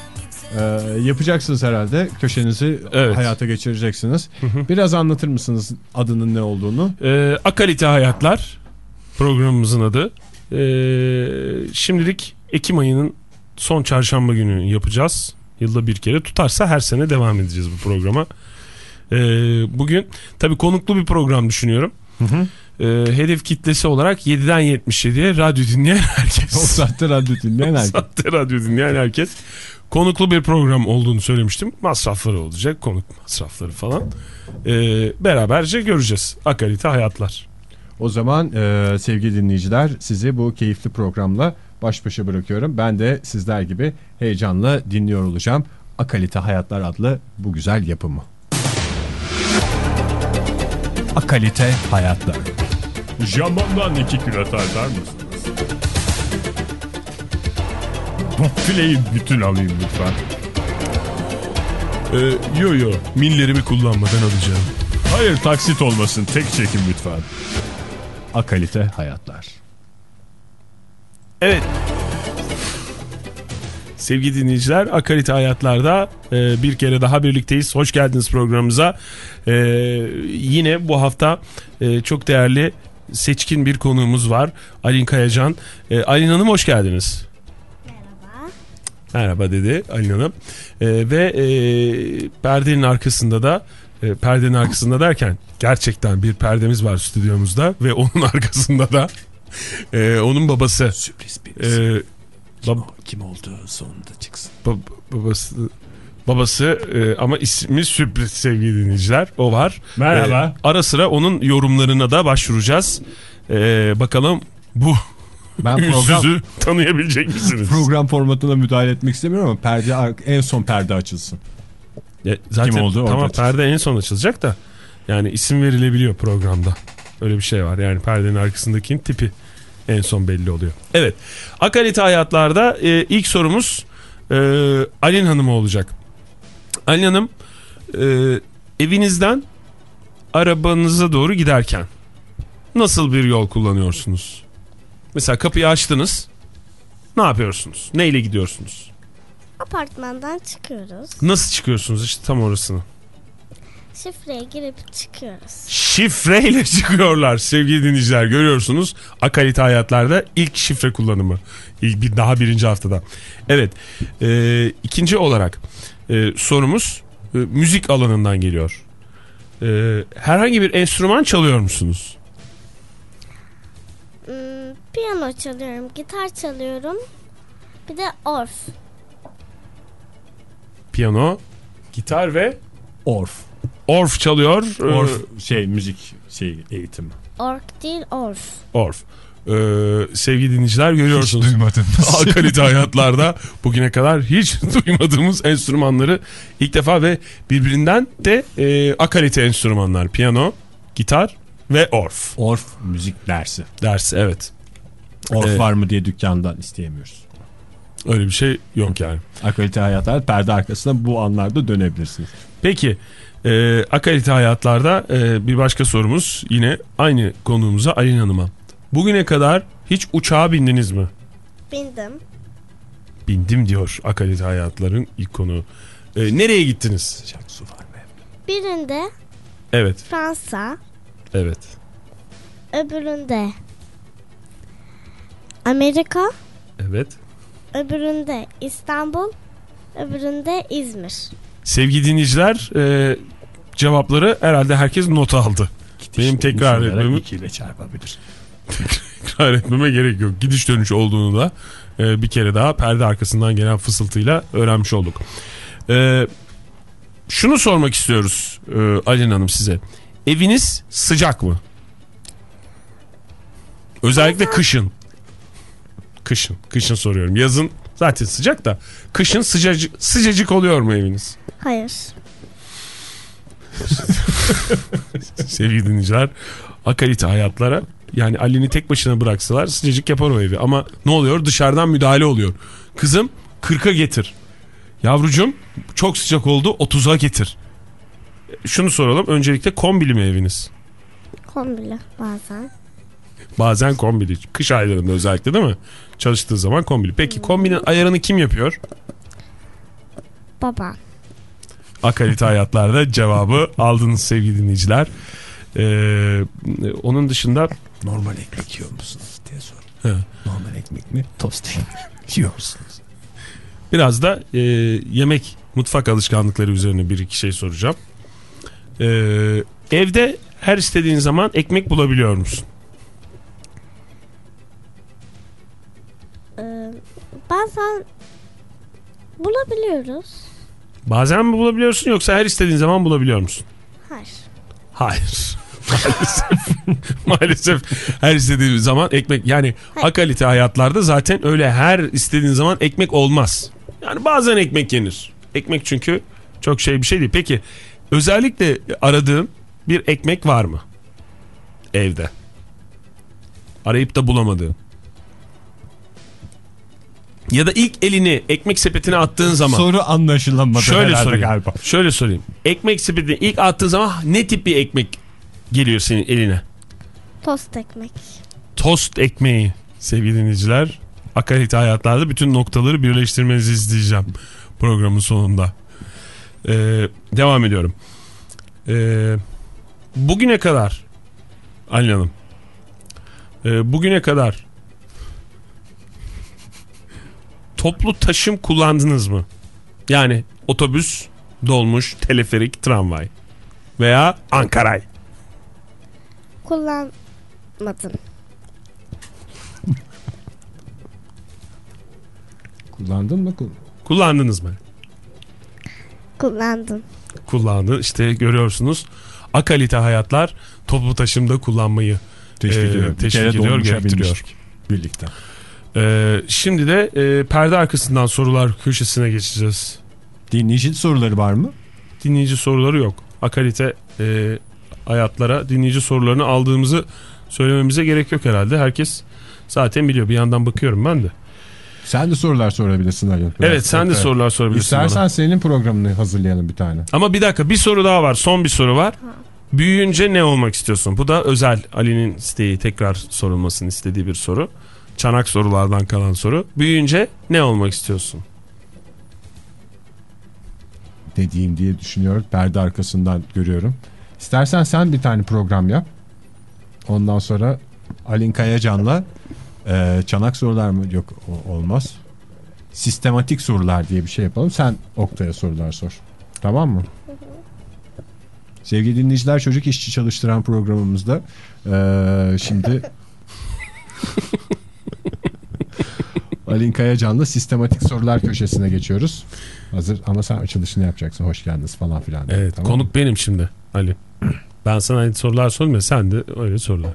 [SPEAKER 3] Ee, yapacaksınız herhalde köşenizi
[SPEAKER 4] Evet.
[SPEAKER 3] hayata geçireceksiniz. Biraz anlatır mısınız adının ne olduğunu?
[SPEAKER 4] Ee, Akalite Hayatlar programımızın adı. Ee, şimdilik Ekim ayının son çarşamba günü yapacağız. Yılda bir kere tutarsa her sene devam edeceğiz bu programa. Ee, bugün tabii konuklu bir program düşünüyorum. Ee, hedef kitlesi olarak 7'den 77'ye radyo dinleyen
[SPEAKER 3] O
[SPEAKER 4] herkes.
[SPEAKER 3] saatte radyo dinleyen herkes.
[SPEAKER 4] Saatte radyo dinleyen herkes. Konuklu bir program olduğunu söylemiştim. Masrafları olacak. Konuk masrafları falan. Ee, beraberce göreceğiz. Akalite Hayatlar.
[SPEAKER 3] O zaman e, sevgili dinleyiciler sizi bu keyifli programla baş başa bırakıyorum. Ben de sizler gibi heyecanla dinliyor olacağım. Akalite Hayatlar adlı bu güzel yapımı. Akalite Hayatlar.
[SPEAKER 1] Jambondan iki kilo tartar mısınız?
[SPEAKER 3] Fileyi bütün alayım lütfen.
[SPEAKER 4] Ee, yo yo millerimi kullanmadan alacağım.
[SPEAKER 1] Hayır taksit olmasın tek çekim lütfen.
[SPEAKER 3] Akalite Hayatlar.
[SPEAKER 4] Evet. Sevgili dinleyiciler Akalite Hayatlar'da e, bir kere daha birlikteyiz. Hoş geldiniz programımıza. E, yine bu hafta e, çok değerli seçkin bir konuğumuz var. Alin Kayacan. E, Alin Hanım hoş geldiniz.
[SPEAKER 5] merhaba.
[SPEAKER 4] Merhaba dedi Alin Hanım. E, ve e, perdenin arkasında da e, perdenin arkasında derken gerçekten bir perdemiz var stüdyomuzda ve onun arkasında da e, onun babası.
[SPEAKER 3] Sürpriz bir
[SPEAKER 4] E, bab-
[SPEAKER 3] kim olduğu sonunda çıksın.
[SPEAKER 4] Bab- babası babası e, ama ismi sürpriz sevgili dinleyiciler o var.
[SPEAKER 1] Merhaba.
[SPEAKER 4] E, ara sıra onun yorumlarına da başvuracağız. E, bakalım bu
[SPEAKER 3] Ben program,
[SPEAKER 4] tanıyabilecek misiniz?
[SPEAKER 3] program formatına müdahale etmek istemiyorum ama perde en son perde açılsın.
[SPEAKER 4] Ya, zaten
[SPEAKER 3] Kim olduğu orada
[SPEAKER 4] tamam
[SPEAKER 3] açılsın.
[SPEAKER 4] perde en son açılacak da yani isim verilebiliyor programda. Öyle bir şey var yani perdenin arkasındakinin tipi en son belli oluyor. Evet Akalite Hayatlar'da e, ilk sorumuz e, Alin Hanım olacak. Alin Hanım e, evinizden arabanıza doğru giderken nasıl bir yol kullanıyorsunuz? Mesela kapıyı açtınız ne yapıyorsunuz? Neyle gidiyorsunuz?
[SPEAKER 5] Apartmandan çıkıyoruz.
[SPEAKER 4] Nasıl çıkıyorsunuz işte tam orasını?
[SPEAKER 5] Şifreye girip çıkıyoruz.
[SPEAKER 4] Şifreyle çıkıyorlar sevgili dinleyiciler görüyorsunuz. Akalite hayatlarda ilk şifre kullanımı. İlk bir daha birinci haftada. Evet e, ikinci olarak e, sorumuz e, müzik alanından geliyor. E, herhangi bir enstrüman çalıyor musunuz?
[SPEAKER 5] Hmm, piyano çalıyorum, gitar çalıyorum. Bir de orf.
[SPEAKER 4] Piyano, gitar ve
[SPEAKER 3] Orf.
[SPEAKER 4] Orf çalıyor.
[SPEAKER 3] Orf şey müzik şey eğitimi.
[SPEAKER 5] Ork değil orf.
[SPEAKER 4] Orf. E, sevgili dinleyiciler görüyorsunuz.
[SPEAKER 3] duymadım.
[SPEAKER 4] Akalite hayatlarda bugüne kadar hiç duymadığımız enstrümanları ilk defa ve birbirinden de e, akalite enstrümanlar. Piyano, gitar ve orf
[SPEAKER 3] Orf müzik dersi.
[SPEAKER 4] dersi evet.
[SPEAKER 3] Orf
[SPEAKER 4] Evet.
[SPEAKER 3] var mı diye dükkandan isteyemiyoruz.
[SPEAKER 4] Öyle bir şey yok yani.
[SPEAKER 3] Akalite hayatlar perde arkasına bu anlarda dönebilirsiniz.
[SPEAKER 4] Peki e, akalite hayatlarda e, bir başka sorumuz yine aynı konuğumuza Alin Hanım'a. Bugüne kadar hiç uçağa bindiniz mi?
[SPEAKER 5] Bindim.
[SPEAKER 4] Bindim diyor akalite hayatların ilk konu. E, nereye gittiniz?
[SPEAKER 5] Birinde
[SPEAKER 4] Evet,
[SPEAKER 5] Fransa,
[SPEAKER 4] evet.
[SPEAKER 5] öbüründe Amerika,
[SPEAKER 4] Evet.
[SPEAKER 5] öbüründe İstanbul, öbüründe İzmir.
[SPEAKER 4] Sevgili dinleyiciler e, cevapları herhalde herkes not aldı. Benim tekrar etmemi-
[SPEAKER 3] iki ile çarpabilir.
[SPEAKER 4] tekrar etmeme gerek yok. Gidiş dönüş olduğunu da e, bir kere daha perde arkasından gelen fısıltıyla öğrenmiş olduk. E, şunu sormak istiyoruz e, Alin Hanım size. Eviniz sıcak mı? Özellikle kışın. Kışın. Kışın soruyorum. Yazın zaten sıcak da kışın sıcacık, sıcacık oluyor mu eviniz?
[SPEAKER 5] Hayır.
[SPEAKER 4] Sevgili dinleyiciler akalite hayatlara yani Ali'ni tek başına bıraksalar sıcacık yapar o evi. Ama ne oluyor? Dışarıdan müdahale oluyor. Kızım 40'a getir. Yavrucum çok sıcak oldu 30'a getir. Şunu soralım. Öncelikle kombili mi eviniz?
[SPEAKER 5] Kombili bazen.
[SPEAKER 4] Bazen kombili. Kış aylarında özellikle değil mi? Çalıştığı zaman kombili. Peki kombinin ayarını kim yapıyor?
[SPEAKER 5] Baba.
[SPEAKER 4] Akalite hayatlarda cevabı aldınız sevgili dinleyiciler. Ee, onun dışında
[SPEAKER 3] Normal ekmek yiyor musunuz diye sor.
[SPEAKER 4] He.
[SPEAKER 3] Normal ekmek mi? Tost yiyor musunuz?
[SPEAKER 4] Biraz da e, yemek, mutfak alışkanlıkları üzerine bir iki şey soracağım. E, evde her istediğin zaman ekmek bulabiliyor musun?
[SPEAKER 5] Ee, bazen bulabiliyoruz.
[SPEAKER 4] Bazen mi bulabiliyorsun yoksa her istediğin zaman bulabiliyor musun?
[SPEAKER 5] Hayır.
[SPEAKER 4] Hayır. Maalesef. Maalesef her istediğin zaman ekmek yani akalite hayatlarda zaten öyle her istediğin zaman ekmek olmaz. Yani bazen ekmek yenir. Ekmek çünkü çok şey bir şey değil. Peki özellikle aradığın bir ekmek var mı? Evde. Arayıp da bulamadığın. Ya da ilk elini ekmek sepetine attığın zaman.
[SPEAKER 3] Soru anlaşılamadı
[SPEAKER 4] Şöyle
[SPEAKER 3] herhalde
[SPEAKER 4] sorayım.
[SPEAKER 3] galiba.
[SPEAKER 4] Şöyle sorayım. Ekmek sepetine ilk attığın zaman ne tip bir ekmek geliyor senin eline?
[SPEAKER 5] Tost ekmek.
[SPEAKER 4] Tost ekmeği sevgili dinleyiciler. Akalite hayatlarda bütün noktaları birleştirmenizi isteyeceğim programın sonunda. Ee, devam ediyorum. Ee, bugüne kadar Aylin Hanım e, bugüne kadar toplu taşım kullandınız mı? Yani otobüs, dolmuş, teleferik, tramvay veya Ankaray.
[SPEAKER 5] Kullanmadım.
[SPEAKER 3] Kullandın mı?
[SPEAKER 4] Kullandınız mı?
[SPEAKER 5] Kullandım.
[SPEAKER 4] kullandı. İşte görüyorsunuz akalite hayatlar toplu taşımda kullanmayı
[SPEAKER 3] Teşvik
[SPEAKER 4] Ee,
[SPEAKER 3] ediyor. Bir
[SPEAKER 4] teşvik ediyor, gerektiriyor.
[SPEAKER 3] Birlikte.
[SPEAKER 4] Ee, şimdi de e, perde arkasından sorular köşesine geçeceğiz.
[SPEAKER 3] Dinleyici soruları var mı?
[SPEAKER 4] Dinleyici soruları yok. Akalite e, hayatlara dinleyici sorularını aldığımızı söylememize gerek yok herhalde. Herkes zaten biliyor. Bir yandan bakıyorum ben de.
[SPEAKER 3] Sen de sorular sorabilirsin Ali.
[SPEAKER 4] Evet sen de sorular sorabilirsin
[SPEAKER 3] İstersen
[SPEAKER 4] bana.
[SPEAKER 3] senin programını hazırlayalım bir tane.
[SPEAKER 4] Ama bir dakika bir soru daha var. Son bir soru var. Büyüyünce ne olmak istiyorsun? Bu da özel. Ali'nin isteği tekrar sorulmasını istediği bir soru. Çanak sorulardan kalan soru. Büyüyünce ne olmak istiyorsun?
[SPEAKER 3] Dediğim diye düşünüyorum. Perde arkasından görüyorum. İstersen sen bir tane program yap. Ondan sonra Alin Kayacan'la e, çanak sorular mı? Yok olmaz. Sistematik sorular diye bir şey yapalım. Sen Oktay'a sorular sor. Tamam mı? Sevgili dinleyiciler çocuk işçi çalıştıran programımızda e, şimdi Alin Kayacan'la sistematik sorular köşesine geçiyoruz. Hazır ama sen açılışını yapacaksın. Hoş geldiniz falan filan. diye,
[SPEAKER 4] Evet
[SPEAKER 3] tamam
[SPEAKER 4] konuk benim şimdi Ali. Ben sana aynı sorular sormuyorum. Sen de öyle sorular.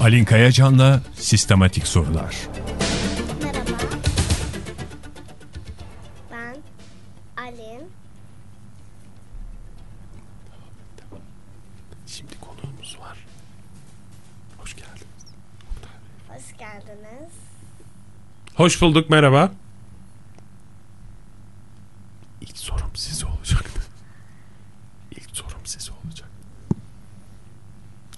[SPEAKER 3] Alin Kayacan'la sistematik sorular.
[SPEAKER 4] Hoş bulduk merhaba. İlk sorum size olacaktı. İlk sorum size olacak.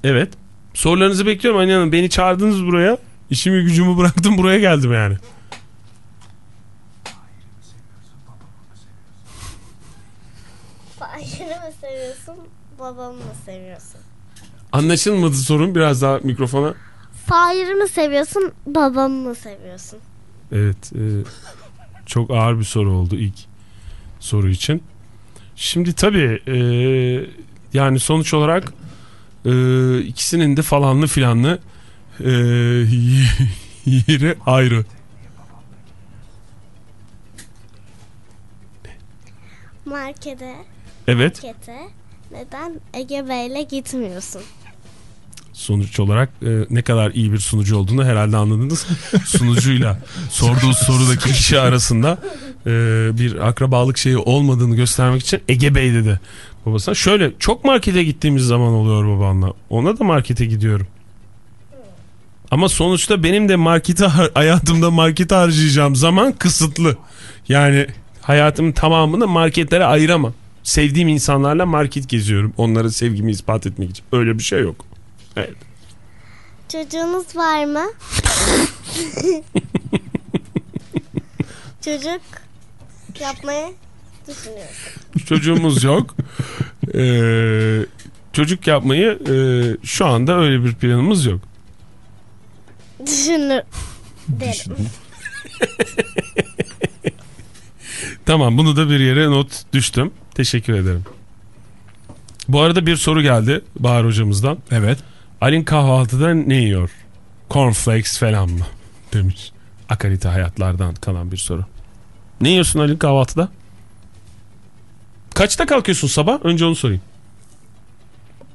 [SPEAKER 4] Evet. Sorularınızı bekliyorum Anne Hanım. Beni çağırdınız buraya. İşimi gücümü bıraktım buraya geldim yani.
[SPEAKER 5] Fahir'i mi seviyorsun, babamı mı seviyorsun?
[SPEAKER 4] Anlaşılmadı sorun biraz daha mikrofona.
[SPEAKER 5] Fahir'i mi seviyorsun, babamı mı seviyorsun?
[SPEAKER 4] Evet. e, çok ağır bir soru oldu ilk soru için. Şimdi tabii e, yani sonuç olarak e, ikisinin de falanlı filanlı e, yeri ayrı.
[SPEAKER 5] Markete,
[SPEAKER 4] Evet
[SPEAKER 5] markete neden Ege Bey'le gitmiyorsun?
[SPEAKER 4] Sonuç olarak e, ne kadar iyi bir sunucu olduğunu herhalde anladınız. Sunucuyla sorduğu sorudaki kişi arasında e, bir akrabalık şeyi olmadığını göstermek için Ege Bey dedi babasına. Şöyle çok markete gittiğimiz zaman oluyor babanla. Ona da markete gidiyorum. Ama sonuçta benim de markete hayatımda markete harcayacağım zaman kısıtlı. Yani hayatımın tamamını marketlere ayıramam. Sevdiğim insanlarla market geziyorum. Onlara sevgimi ispat etmek için. Öyle bir şey yok. Evet.
[SPEAKER 5] Çocuğunuz var mı? Çocuk yapmayı düşünüyorsun.
[SPEAKER 4] Çocuğumuz yok. Ee, çocuk yapmayı e, şu anda öyle bir planımız yok.
[SPEAKER 5] Düşünür derim.
[SPEAKER 4] Tamam bunu da bir yere not düştüm. Teşekkür ederim. Bu arada bir soru geldi Bahar hocamızdan.
[SPEAKER 3] Evet.
[SPEAKER 4] Alin kahvaltıda ne yiyor? Cornflakes falan mı? Demiş. Akalite hayatlardan kalan bir soru. Ne yiyorsun Alin kahvaltıda? Kaçta kalkıyorsun sabah? Önce onu sorayım.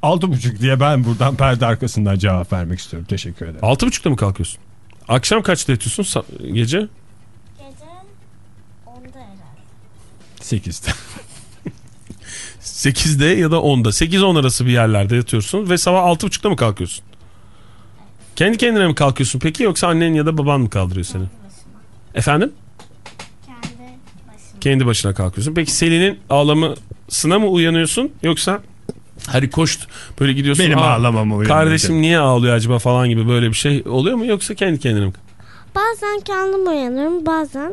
[SPEAKER 3] Altı buçuk diye ben buradan perde arkasından cevap vermek istiyorum. Teşekkür ederim.
[SPEAKER 4] Altı buçukta mı kalkıyorsun? Akşam kaçta yatıyorsun gece?
[SPEAKER 5] Gece onda herhalde.
[SPEAKER 3] Sekizde.
[SPEAKER 4] 8'de ya da 10'da. 8-10 arası bir yerlerde yatıyorsun ve sabah 6.30'da mı kalkıyorsun? Kendi kendine mi kalkıyorsun peki yoksa annen ya da baban mı kaldırıyor seni? Efendim?
[SPEAKER 5] Kendi başıma.
[SPEAKER 4] Kendi başına kalkıyorsun. Peki Selin'in ağlamasına mı uyanıyorsun yoksa hadi koş böyle gidiyorsun.
[SPEAKER 3] Benim
[SPEAKER 4] "Aa,
[SPEAKER 3] ağlamamı uyanıyor.
[SPEAKER 4] Kardeşim niye ağlıyor acaba falan gibi böyle bir şey oluyor mu yoksa kendi kendine mi?
[SPEAKER 5] Bazen kendim uyanırım bazen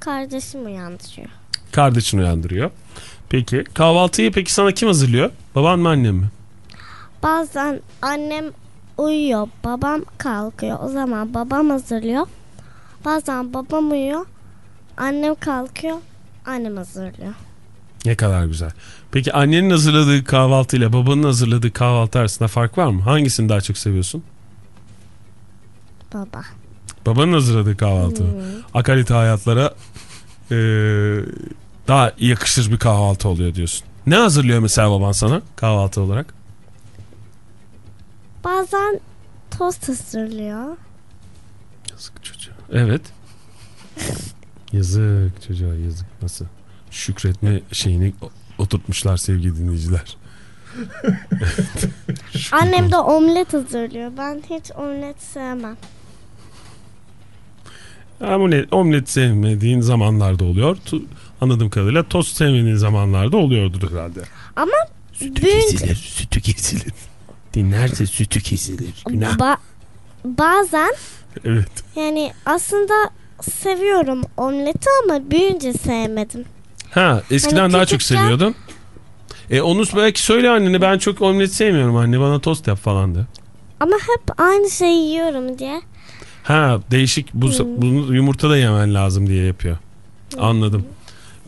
[SPEAKER 5] kardeşim uyandırıyor.
[SPEAKER 4] Kardeşin uyandırıyor. Peki kahvaltıyı peki sana kim hazırlıyor? Baban mı annem mi?
[SPEAKER 5] Bazen annem uyuyor babam kalkıyor o zaman babam hazırlıyor. Bazen babam uyuyor annem kalkıyor annem hazırlıyor.
[SPEAKER 4] Ne kadar güzel. Peki annenin hazırladığı kahvaltı ile babanın hazırladığı kahvaltı arasında fark var mı? Hangisini daha çok seviyorsun?
[SPEAKER 5] Baba.
[SPEAKER 4] Babanın hazırladığı kahvaltı. mı? Akalite hayatlara e, daha yakışır bir kahvaltı oluyor diyorsun. Ne hazırlıyor mesela baban sana kahvaltı olarak?
[SPEAKER 5] Bazen tost hazırlıyor.
[SPEAKER 4] Yazık çocuğa. Evet. yazık çocuğa yazık. Nasıl? Şükretme şeyini oturtmuşlar sevgili dinleyiciler.
[SPEAKER 5] Annem de omlet hazırlıyor. Ben hiç omlet sevmem.
[SPEAKER 4] Omlet, omlet sevmediğin zamanlarda oluyor. Anladığım kadarıyla tost sevmediğin zamanlarda oluyordur herhalde.
[SPEAKER 5] Ama
[SPEAKER 4] Sütü
[SPEAKER 5] büyük
[SPEAKER 4] kesilir, sütü kesilir. Dinlerse sütü kesilir. Günah.
[SPEAKER 5] ba- bazen
[SPEAKER 4] Evet.
[SPEAKER 5] yani aslında seviyorum omleti ama büyüyünce sevmedim.
[SPEAKER 4] Ha, eskiden
[SPEAKER 5] Hani
[SPEAKER 4] daha çok seviyordun. E onu belki söyle annene ben çok omlet sevmiyorum anne bana tost yap falan de.
[SPEAKER 5] Ama hep aynı şeyi yiyorum diye.
[SPEAKER 4] Ha değişik bu,
[SPEAKER 5] Hmm.
[SPEAKER 4] bunu yumurta da yemen lazım diye yapıyor. Anladım.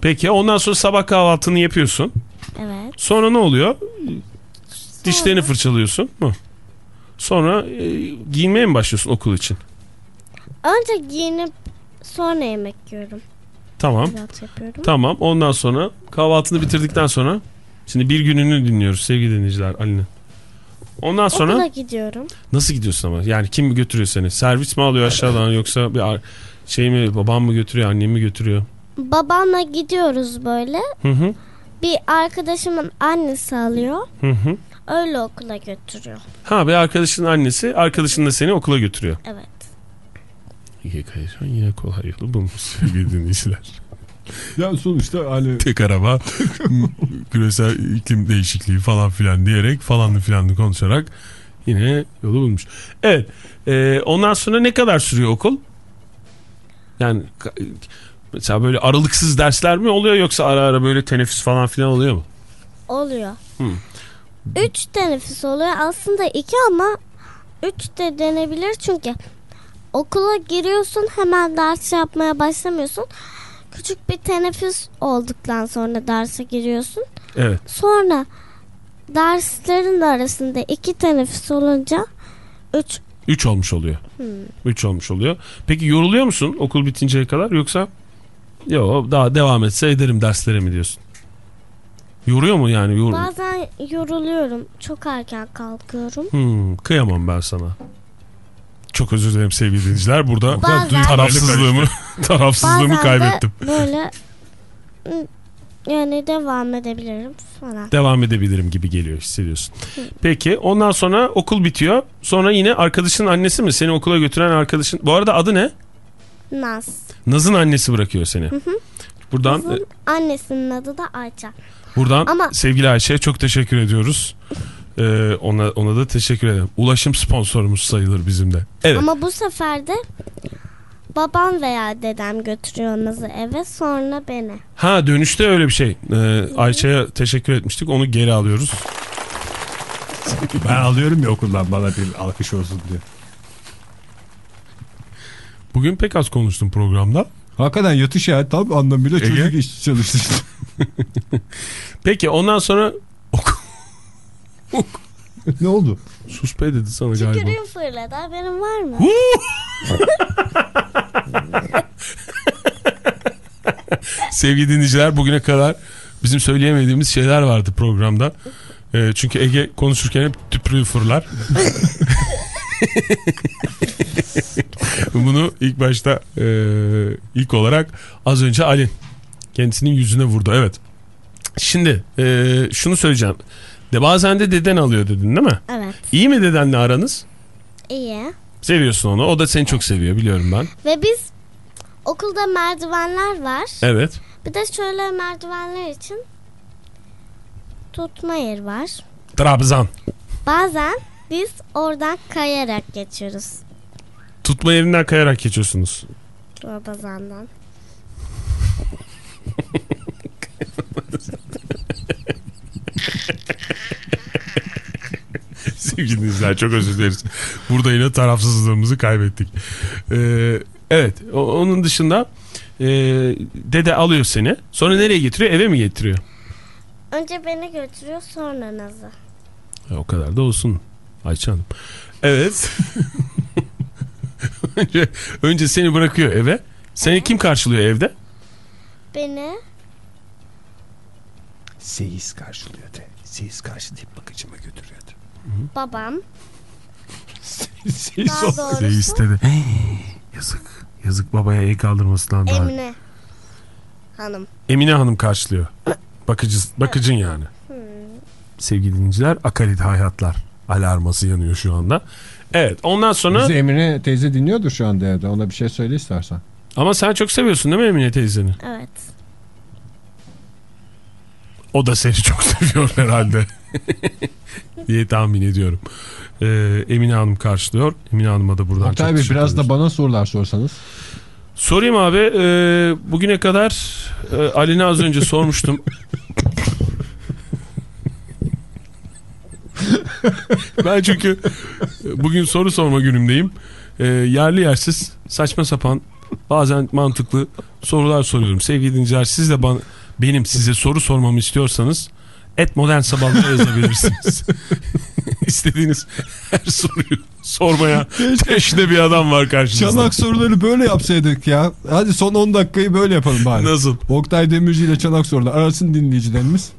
[SPEAKER 4] Peki ondan sonra sabah kahvaltını yapıyorsun.
[SPEAKER 5] Evet.
[SPEAKER 4] Sonra ne oluyor? Dişlerini fırçalıyorsun mu? Sonra e, giyinmeye mi başlıyorsun okul için?
[SPEAKER 5] Önce giyinip sonra yemek yiyorum.
[SPEAKER 4] Tamam. Tamam. Ondan sonra kahvaltını bitirdikten sonra şimdi bir gününü dinliyoruz sevgili dinleyiciler Ali'nin. Ondan sonra
[SPEAKER 5] Okula gidiyorum.
[SPEAKER 4] nasıl gidiyorsun ama? Yani kim götürüyor seni? Servis mi alıyor aşağıdan yoksa bir şey mi babam mı götürüyor annem mi götürüyor?
[SPEAKER 5] Babamla gidiyoruz böyle.
[SPEAKER 4] Hı hı.
[SPEAKER 5] Bir arkadaşımın annesi alıyor.
[SPEAKER 4] Hı hı.
[SPEAKER 5] Öyle okula götürüyor.
[SPEAKER 4] Ha bir arkadaşının annesi arkadaşın da seni okula götürüyor.
[SPEAKER 5] Evet.
[SPEAKER 4] İyi kayışan yine kolay yolu bulmuş sevgili dinleyiciler.
[SPEAKER 3] Ya sonuçta hani
[SPEAKER 4] Tek araba küresel iklim değişikliği falan filan diyerek falanlı filanlı konuşarak yine yolu bulmuş. Evet e, ondan sonra ne kadar sürüyor okul? Yani mesela böyle aralıksız dersler mi oluyor yoksa ara ara böyle teneffüs falan filan oluyor mu?
[SPEAKER 5] Oluyor.
[SPEAKER 4] Hı.
[SPEAKER 5] Üç teneffüs oluyor. Aslında iki ama üç de denebilir çünkü okula giriyorsun hemen ders yapmaya başlamıyorsun. Küçük bir teneffüs olduktan sonra derse giriyorsun.
[SPEAKER 4] Evet.
[SPEAKER 5] Sonra derslerin arasında iki teneffüs olunca üç
[SPEAKER 4] 3 olmuş oluyor. 3 olmuş oluyor. Peki yoruluyor musun okul bitinceye kadar yoksa yok daha devam etse ederim derslere mi diyorsun? Yoruyor mu yani? Yor...
[SPEAKER 5] bazen yoruluyorum. Çok erken kalkıyorum.
[SPEAKER 4] Hmm, kıyamam ben sana. Çok özür dilerim sevgili dinleyiciler. Burada
[SPEAKER 5] Bazen-
[SPEAKER 4] tarafsızlığımı tarafsızlığımı
[SPEAKER 5] Bazen
[SPEAKER 4] kaybettim.
[SPEAKER 5] böyle ı, yani devam edebilirim falan.
[SPEAKER 4] Devam edebilirim gibi geliyor hissediyorsun. Peki ondan sonra okul bitiyor. Sonra yine arkadaşın annesi mi? Seni okula götüren arkadaşın. Bu arada adı ne?
[SPEAKER 5] Naz.
[SPEAKER 4] Naz'ın annesi bırakıyor seni. Buradan
[SPEAKER 5] Kızın annesinin adı da Ayça.
[SPEAKER 4] Buradan
[SPEAKER 5] Ama-
[SPEAKER 4] sevgili Ayşe'ye çok teşekkür ediyoruz. Ee, ona ona da teşekkür ederim. Ulaşım sponsorumuz sayılır bizim de. Evet.
[SPEAKER 5] Ama bu sefer de babam veya dedem götürüyor Naz'ı eve sonra beni.
[SPEAKER 4] Ha dönüşte öyle bir şey. Ee, Ayça'ya teşekkür etmiştik. Onu geri alıyoruz.
[SPEAKER 3] Ben alıyorum ya okuldan bana bir alkış olsun diye.
[SPEAKER 4] Bugün pek az konuştum programda.
[SPEAKER 3] Hakikaten yatış ya tam anlamıyla
[SPEAKER 4] Ege?
[SPEAKER 3] çocuk iş çalıştı.
[SPEAKER 4] Peki ondan sonra okul.
[SPEAKER 3] ne oldu?
[SPEAKER 4] Sus be dedi sana galiba.
[SPEAKER 5] Tükürüğüm fırladı haberin var mı?
[SPEAKER 4] Sevgili dinleyiciler bugüne kadar bizim söyleyemediğimiz şeyler vardı programda. Ee, çünkü Ege konuşurken hep tüprüğü fırlar. Bunu ilk başta e, ilk olarak az önce Ali kendisinin yüzüne vurdu. Evet. Şimdi e, şunu söyleyeceğim. De bazen de deden alıyor dedin değil mi?
[SPEAKER 5] Evet
[SPEAKER 4] İyi mi dedenle aranız?
[SPEAKER 5] iyi.
[SPEAKER 4] Seviyorsun onu. O da seni çok seviyor biliyorum ben.
[SPEAKER 5] Ve biz okulda merdivenler var.
[SPEAKER 4] Evet.
[SPEAKER 5] Bir de şöyle merdivenler için tutma yer var.
[SPEAKER 4] Trabzan.
[SPEAKER 5] Bazen biz oradan kayarak geçiyoruz.
[SPEAKER 4] Tutma yerinden kayarak geçiyorsunuz.
[SPEAKER 5] Babazan'dan.
[SPEAKER 4] Sevgili dinleyiciler çok özür dileriz. Burada yine tarafsızlığımızı kaybettik. Ee, evet o- onun dışında e, dede alıyor seni. Sonra nereye getiriyor? Eve mi getiriyor?
[SPEAKER 5] Önce beni götürüyor sonra Naz'ı.
[SPEAKER 4] E, o kadar da olsun Ayça Hanım. Evet. önce, önce seni bırakıyor eve. Seni kim karşılıyor evde?
[SPEAKER 5] Beni
[SPEAKER 3] Seyis karşılıyordu. Seyis karşılayıp bakıcıma götürüyordu.
[SPEAKER 5] babam
[SPEAKER 3] Seyis
[SPEAKER 5] daha
[SPEAKER 3] o.
[SPEAKER 5] doğrusu
[SPEAKER 4] Şey istedi. yazık. Yazık babaya el kaldırmasından daha.
[SPEAKER 5] Emine Hanım.
[SPEAKER 4] Emine Hanım karşılıyor. Bakıcı, bakıcın yani. Sevgili dinleyiciler akalit hayatlar alarması yanıyor şu anda. Evet ondan sonra
[SPEAKER 3] Bizi Emine teyze dinliyordur şu anda evde. Ona bir şey söyle istersen.
[SPEAKER 4] ama sen çok seviyorsun değil mi Emine teyzeni?
[SPEAKER 5] Evet.
[SPEAKER 4] O da seni çok seviyor herhalde diye tahmin ediyorum. Ee, Emine Hanım karşılıyor. Emine Hanım'a da buradan
[SPEAKER 3] Oktay
[SPEAKER 4] çok
[SPEAKER 3] Bey biraz da bana sorular sorsanız.
[SPEAKER 4] Sorayım abi. e, bugüne kadar e, Ali'ne az önce sormuştum. ben çünkü bugün soru sorma günümdeyim. E, yerli yersiz saçma sapan bazen mantıklı sorular soruyorum. Sevgili dinleyiciler siz de bana, benim size soru sormamı istiyorsanız et modern sabahları yazabilirsiniz. İstediğiniz her soruyu sormaya teşne bir adam var karşınızda.
[SPEAKER 3] Çanak soruları böyle yapsaydık ya. Hadi son 10 dakikayı böyle yapalım bari.
[SPEAKER 4] Nasıl?
[SPEAKER 3] Oktay Demirci ile çanak sorular arasın dinleyicilerimiz.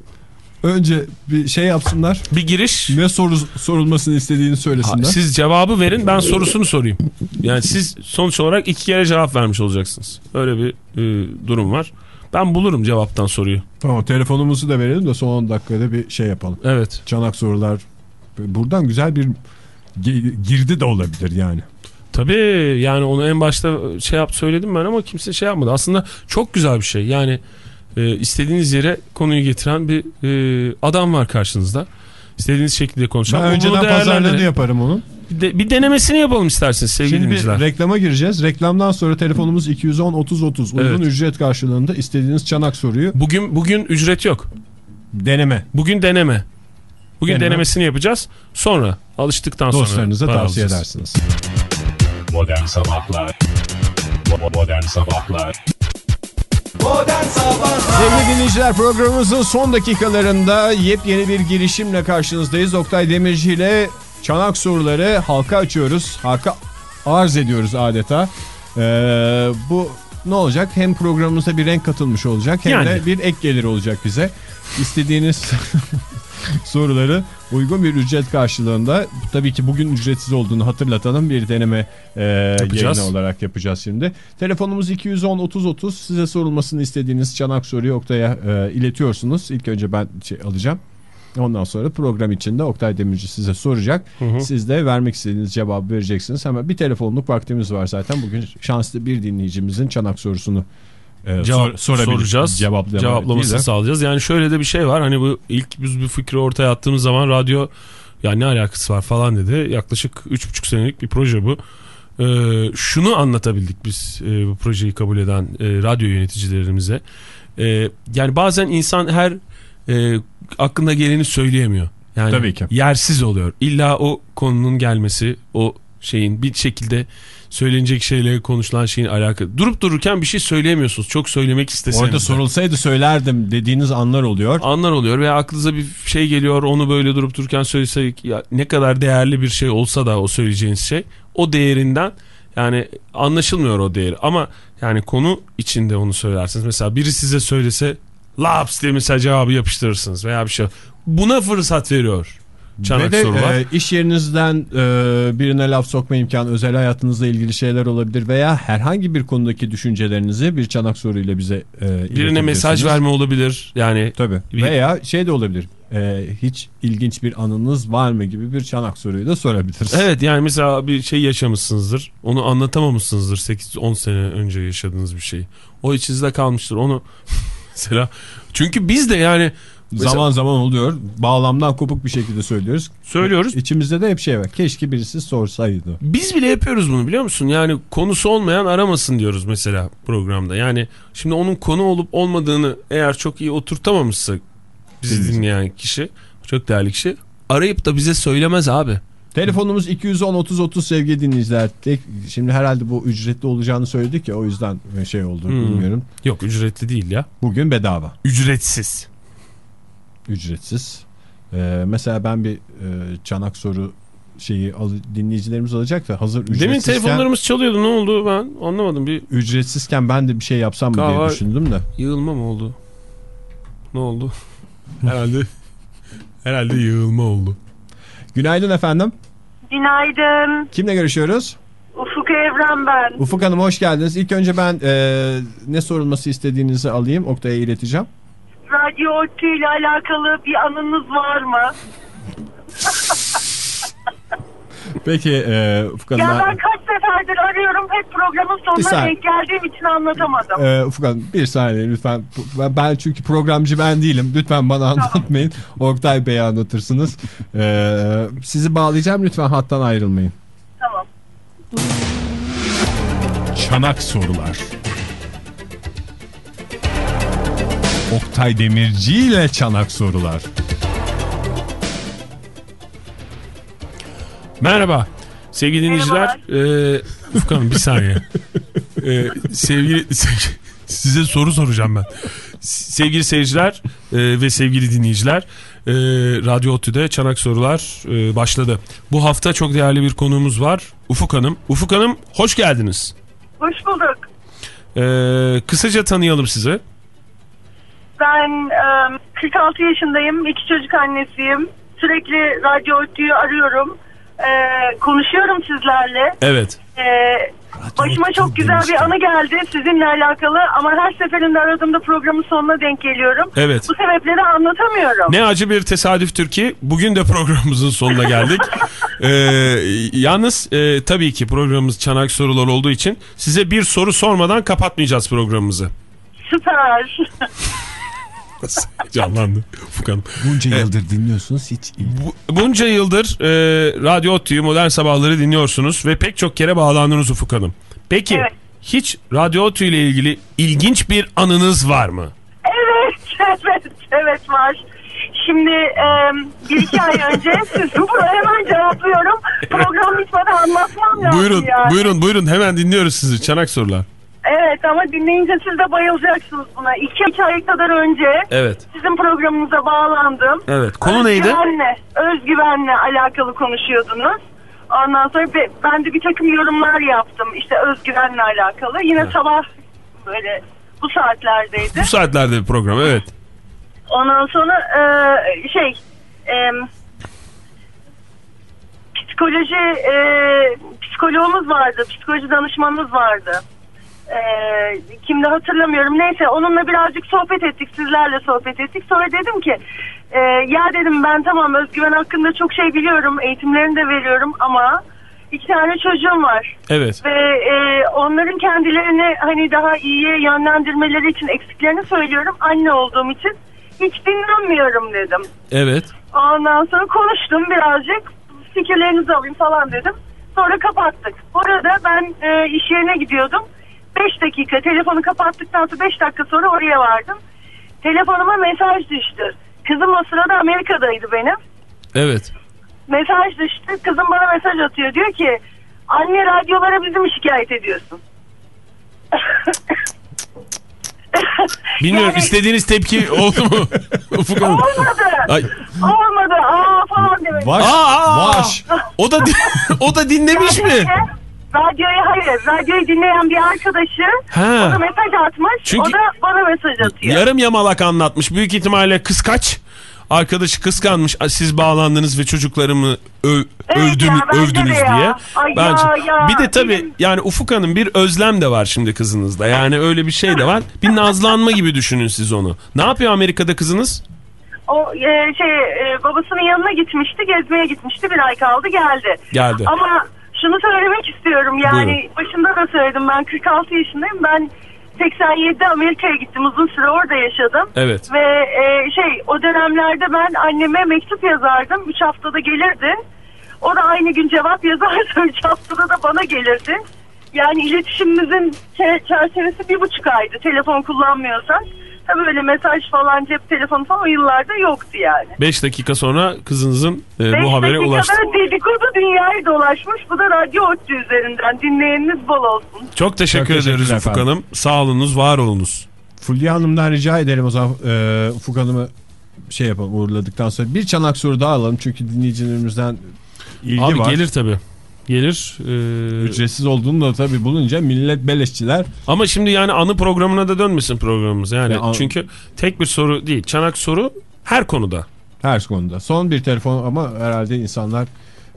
[SPEAKER 3] Önce bir şey yapsınlar.
[SPEAKER 4] Bir giriş.
[SPEAKER 3] Ne soru sorulmasını istediğini
[SPEAKER 4] Ha,
[SPEAKER 3] söylesinler.
[SPEAKER 4] Siz cevabı verin ben sorusunu sorayım. Yani siz sonuç olarak iki kere cevap vermiş olacaksınız. Öyle bir e, durum var. Ben bulurum cevaptan soruyu.
[SPEAKER 3] Tamam telefonumuzu da verelim de son 10 dakikada bir şey yapalım.
[SPEAKER 4] Evet.
[SPEAKER 3] Çanak sorular. Buradan güzel bir girdi de olabilir yani.
[SPEAKER 4] Tabii yani onu en başta şey yap söyledim ben ama kimse şey yapmadı. Aslında çok güzel bir şey. Yani e, istediğiniz yere konuyu getiren bir e, adam var karşınızda. İstediğiniz şekilde konuşan.
[SPEAKER 3] Ben önceden pazarlığını yaparım onun.
[SPEAKER 4] Bir, de- bir denemesini yapalım isterseniz sevgili
[SPEAKER 3] Şimdi bir reklama gireceğiz. Reklamdan sonra telefonumuz 210 30 30 uygun
[SPEAKER 4] Evet.
[SPEAKER 3] ücret karşılığında istediğiniz çanak soruyu
[SPEAKER 4] Bugün bugün ücret yok.
[SPEAKER 3] deneme.
[SPEAKER 4] Bugün deneme. Bugün
[SPEAKER 3] Deneme.
[SPEAKER 4] denemesini yapacağız. Sonra alıştıktan sonra
[SPEAKER 3] Dostlarınıza tavsiye
[SPEAKER 4] alacağız.
[SPEAKER 3] edersiniz.
[SPEAKER 1] Modern Sabahlar Modern Sabahlar
[SPEAKER 2] Modern Sabahlar
[SPEAKER 3] Sevgili dinleyiciler programımızın son dakikalarında yepyeni bir girişimle karşınızdayız. Oktay Demirci ile çanak soruları halka açıyoruz. Halka arz ediyoruz adeta. Ee, bu ne olacak? Hem programımıza bir renk katılmış olacak hem
[SPEAKER 4] Yani.
[SPEAKER 3] de bir ek gelir olacak bize. İstediğiniz soruları uygun bir ücret karşılığında tabii ki bugün ücretsiz olduğunu hatırlatalım bir deneme e,
[SPEAKER 4] Yapacağız.
[SPEAKER 3] yayını olarak yapacağız şimdi. Telefonumuz 210 30 30 size sorulmasını istediğiniz çanak soruyu Oktay'a e, iletiyorsunuz. İlk önce ben şey alacağım. Ondan sonra program içinde Oktay Demirci size soracak. Siz de vermek istediğiniz cevabı vereceksiniz. Hemen bir telefonluk vaktimiz var zaten. Bugün şanslı bir dinleyicimizin çanak sorusunu e,
[SPEAKER 4] Cevap
[SPEAKER 3] sor-
[SPEAKER 4] soracağız.
[SPEAKER 3] Cevaplama
[SPEAKER 4] cevaplamasını sağlayacağız. Yani şöyle de bir şey var. Hani bu ilk biz bir fikri ortaya attığımız zaman radyo ya ne alakası var falan dedi. Yaklaşık 3,5 senelik bir proje bu. Ee, şunu anlatabildik biz e, bu projeyi kabul eden e, radyo yöneticilerimize. E, yani bazen insan her e, aklına geleni söyleyemiyor. Yani
[SPEAKER 3] Tabii ki.
[SPEAKER 4] yersiz oluyor. İlla o konunun gelmesi, o şeyin bir şekilde söylenecek şeyle konuşulan şeyin alakalı. Durup dururken bir şey söyleyemiyorsunuz. Çok söylemek isteseniz.
[SPEAKER 3] Orada sorulsaydı söylerdim dediğiniz anlar oluyor.
[SPEAKER 4] anlar oluyor veya aklınıza bir şey geliyor onu böyle durup dururken söylesek ya ne kadar değerli bir şey olsa da o söyleyeceğiniz şey o değerinden yani anlaşılmıyor o değeri ama yani konu içinde onu söylersiniz. Mesela biri size söylese laps diye mesela cevabı yapıştırırsınız veya bir şey. Buna fırsat veriyor. Çanak
[SPEAKER 3] Ve de
[SPEAKER 4] sorular.
[SPEAKER 3] e, iş yerinizden e, birine laf sokma imkanı özel hayatınızla ilgili şeyler olabilir veya herhangi bir konudaki düşüncelerinizi bir çanak soruyla bize e,
[SPEAKER 4] Birine mesaj verme olabilir. Yani
[SPEAKER 3] Tabii.
[SPEAKER 4] Bir-
[SPEAKER 3] Veya şey de olabilir. e, hiç ilginç bir anınız var mı gibi bir çanak soruyu da sorabiliriz.
[SPEAKER 4] Evet yani mesela bir şey yaşamışsınızdır. Onu anlatamamışsınızdır 8-10 sene önce yaşadığınız bir şeyi. O içinizde kalmıştır. Onu mesela çünkü biz de yani mesela
[SPEAKER 3] Zaman zaman oluyor. Bağlamdan kopuk bir şekilde söylüyoruz.
[SPEAKER 4] söylüyoruz.
[SPEAKER 3] İçimizde de hep şey var. Keşke birisi sorsaydı.
[SPEAKER 4] Biz bile yapıyoruz bunu biliyor musun? Yani konusu olmayan aramasın diyoruz mesela programda. Yani şimdi onun konu olup olmadığını eğer çok iyi oturtamamışsa bizi dinleyen kişi, çok değerli kişi arayıp da bize söylemez abi.
[SPEAKER 3] Telefonumuz 210 30 30 sevgili dinleyiciler. Tek, şimdi herhalde bu ücretli olacağını söyledik ya o yüzden şey oldu
[SPEAKER 4] Hmm.
[SPEAKER 3] bilmiyorum.
[SPEAKER 4] Yok ücretli değil ya.
[SPEAKER 3] Bugün bedava.
[SPEAKER 4] Ücretsiz.
[SPEAKER 3] Ücretsiz. Ee, mesela ben bir e, çanak soru şeyi al, dinleyicilerimiz alacak da hazır
[SPEAKER 4] Demin
[SPEAKER 3] ücretsizken
[SPEAKER 4] telefonlarımız çalıyordu ne oldu ben anlamadım. Bir
[SPEAKER 3] ücretsizken ben de bir şey yapsam mı diye düşündüm de.
[SPEAKER 4] Yığılma mı oldu? Ne oldu? herhalde herhalde yığılma oldu.
[SPEAKER 3] Günaydın efendim.
[SPEAKER 6] Günaydın.
[SPEAKER 3] Kimle görüşüyoruz?
[SPEAKER 6] Ufuk Evren ben.
[SPEAKER 3] Ufuk Hanım hoş geldiniz. İlk önce ben e, ne sorulması istediğinizi alayım. Oktay'a ileteceğim.
[SPEAKER 6] Radyo ile alakalı bir anınız var mı?
[SPEAKER 3] Peki e, Ufuk Hanım.
[SPEAKER 6] Ya
[SPEAKER 3] ben-
[SPEAKER 6] kaç seferdir arıyorum hep programın sonuna denk geldiğim için anlatamadım.
[SPEAKER 3] Ee, Ufuk Hanım bir saniye lütfen. Ben- çünkü programcı ben değilim. Lütfen bana anlatmayın. Oktay Bey'e anlatırsınız. Ee, sizi bağlayacağım. Lütfen hattan ayrılmayın.
[SPEAKER 6] Tamam.
[SPEAKER 1] Çanak sorular.
[SPEAKER 3] Oktay Demirci ile çanak sorular.
[SPEAKER 4] Merhaba. Sevgili dinleyiciler. E, Ufuk Hanım bir saniye. E, sevgili se- size soru soracağım ben. Sevgili seyirciler e, ve sevgili dinleyiciler. E, Radyo Otü'de Çanak Sorular e, başladı. Bu hafta çok değerli bir konuğumuz var. Ufuk Hanım. Ufuk Hanım hoş geldiniz.
[SPEAKER 6] Hoş bulduk.
[SPEAKER 4] E, kısaca tanıyalım sizi.
[SPEAKER 6] Ben e, 46 yaşındayım. iki çocuk annesiyim. Sürekli Radyo Ottu'yu arıyorum. E, konuşuyorum sizlerle.
[SPEAKER 4] Evet.
[SPEAKER 6] E, başıma çok güzel bir anı geldi sizinle alakalı ama her seferinde aradığımda programın sonuna denk geliyorum.
[SPEAKER 4] Evet.
[SPEAKER 6] Bu sebepleri anlatamıyorum.
[SPEAKER 4] Ne acı bir tesadüftür ki bugün de programımızın sonuna geldik. Ee, yalnız e, tabii ki programımız çanak sorular olduğu için size bir soru sormadan kapatmayacağız programımızı.
[SPEAKER 6] Süper.
[SPEAKER 4] Canlandı Furkan.
[SPEAKER 3] Bunca yıldır dinliyorsunuz hiç
[SPEAKER 4] Bu- Bunca yıldır e, Radyo Ottu'yu Modern Sabahları dinliyorsunuz ve pek çok kere bağlandınız Ufuk Hanım. Peki
[SPEAKER 6] Evet.
[SPEAKER 4] hiç Radyo Ottu ile ilgili ilginç bir anınız var mı?
[SPEAKER 6] Evet, evet, evet var. Şimdi e, bir iki ay önce siz bunu hemen cevaplıyorum. Program bitmeden anlatmam lazım
[SPEAKER 4] Buyurun,
[SPEAKER 6] yani.
[SPEAKER 4] buyurun, buyurun hemen dinliyoruz sizi. Çanak sorular.
[SPEAKER 6] Evet ama dinleyince siz de bayılacaksınız buna. İki, iki ay kadar önce
[SPEAKER 4] Evet.
[SPEAKER 6] sizin programınıza bağlandım.
[SPEAKER 4] Evet. Konu neydi?
[SPEAKER 6] Özgüvenle, özgüvenle alakalı konuşuyordunuz. Ondan sonra be- ben de bir takım yorumlar yaptım. İşte özgüvenle alakalı. Yine sabah böyle bu saatlerdeydi.
[SPEAKER 4] Bu saatlerde bir program evet.
[SPEAKER 6] Ondan sonra e, şey e, psikoloji e, psikoloğumuz vardı. Psikoloji danışmanımız vardı. E, kimde hatırlamıyorum. Neyse onunla birazcık sohbet ettik. Sizlerle sohbet ettik. Sonra dedim ki e, ya dedim ben tamam özgüven hakkında çok şey biliyorum. Eğitimlerini de veriyorum ama iki tane çocuğum var
[SPEAKER 4] Evet.
[SPEAKER 6] ve e, onların kendilerini hani daha iyiye yönlendirmeleri için eksiklerini söylüyorum. Anne olduğum için hiç dinlenmiyorum dedim.
[SPEAKER 4] Evet.
[SPEAKER 6] Ondan sonra konuştum birazcık fikirlerinizi alayım falan dedim. Sonra kapattık. Orada ben e, iş yerine gidiyordum. 5 dakika telefonu kapattıktan sonra 5 dakika sonra oraya vardım. Telefonuma mesaj düştü. Kızım o sırada Amerika'daydı benim
[SPEAKER 4] Evet.
[SPEAKER 6] mesaj düştü. Kızım bana mesaj atıyor. Diyor ki anne radyolara bizi mi şikayet ediyorsun?
[SPEAKER 4] Bilmiyorum
[SPEAKER 6] Yani-
[SPEAKER 4] istediğiniz tepki oldu mu? Ufuk Hanım.
[SPEAKER 6] Olmadı.
[SPEAKER 4] Ay.
[SPEAKER 6] Olmadı. Aa falan demek.
[SPEAKER 3] Vaş.
[SPEAKER 4] Aa, aa.
[SPEAKER 3] Vaş.
[SPEAKER 4] O da o da dinlemiş mi?
[SPEAKER 6] Radyoyu hayır. Radyoyu dinleyen bir arkadaşı
[SPEAKER 4] Ha.
[SPEAKER 6] ona mesaj atmış.
[SPEAKER 4] Çünkü-
[SPEAKER 6] O da bana mesaj atıyor.
[SPEAKER 4] Yarım yamalak anlatmış. Büyük ihtimalle kıskaç. Arkadaşı kıskanmış. Siz bağlandınız ve çocuklarımı ö-
[SPEAKER 6] Evet
[SPEAKER 4] övdüm,
[SPEAKER 6] ya, bence
[SPEAKER 4] övdünüz
[SPEAKER 6] de ya.
[SPEAKER 4] diye.
[SPEAKER 6] Ay
[SPEAKER 4] Bence.
[SPEAKER 6] ya, ya,
[SPEAKER 4] bir de tabii
[SPEAKER 6] benim-
[SPEAKER 4] yani Ufuk Hanım bir özlem de var şimdi kızınızda. Yani öyle bir şey de var. Bir nazlanma gibi düşünün siz onu. Ne yapıyor Amerika'da kızınız?
[SPEAKER 6] O e, şey e, babasının yanına gitmişti. Gezmeye gitmişti. Bir ay kaldı geldi.
[SPEAKER 4] Geldi.
[SPEAKER 6] Ama şunu söylemek istiyorum. Yani
[SPEAKER 4] Buyurun.
[SPEAKER 6] başında da söyledim. Ben 46 yaşındayım. Ben 87'de Amerika'ya gittim. Uzun süre orada yaşadım.
[SPEAKER 4] Evet.
[SPEAKER 6] Ve e, şey o dönemlerde ben anneme mektup yazardım. 3 haftada gelirdi. O da aynı gün cevap yazardı. 3 haftada da bana gelirdi. Yani iletişimimizin çe- çerçevesi bir buçuk aydı. Telefon kullanmıyorsak. Tabii öyle mesaj falan cep telefonu falan o yıllarda yoktu yani.
[SPEAKER 4] 5 dakika sonra kızınızın e,
[SPEAKER 6] Beş
[SPEAKER 4] bu habere
[SPEAKER 6] dakikada
[SPEAKER 4] ulaştı.
[SPEAKER 6] dedikodu dünyayı dolaşmış. Bu da radyo otçu üzerinden. Dinleyeniniz bol olsun.
[SPEAKER 4] Çok teşekkür
[SPEAKER 3] Çok
[SPEAKER 4] ederiz Ufuk. Hanım. Sağ olunuz, var olunuz.
[SPEAKER 3] Fulya Hanım'dan rica edelim o zaman e, Ufuk Hanım'ı şey yapalım uğurladıktan sonra. Bir çanak soru daha alalım çünkü dinleyicilerimizden ilgi
[SPEAKER 4] Abi
[SPEAKER 3] var.
[SPEAKER 4] gelir tabii. Gelir. Ee,
[SPEAKER 3] Ücretsiz olduğunu da tabii bulunca millet beleşçiler
[SPEAKER 4] Ama şimdi yani anı programına da dönmesin programımız. Yani
[SPEAKER 3] Ya,
[SPEAKER 4] çünkü tek bir soru değil. Çanak soru her konuda.
[SPEAKER 3] her konuda. Son bir telefon ama herhalde insanlar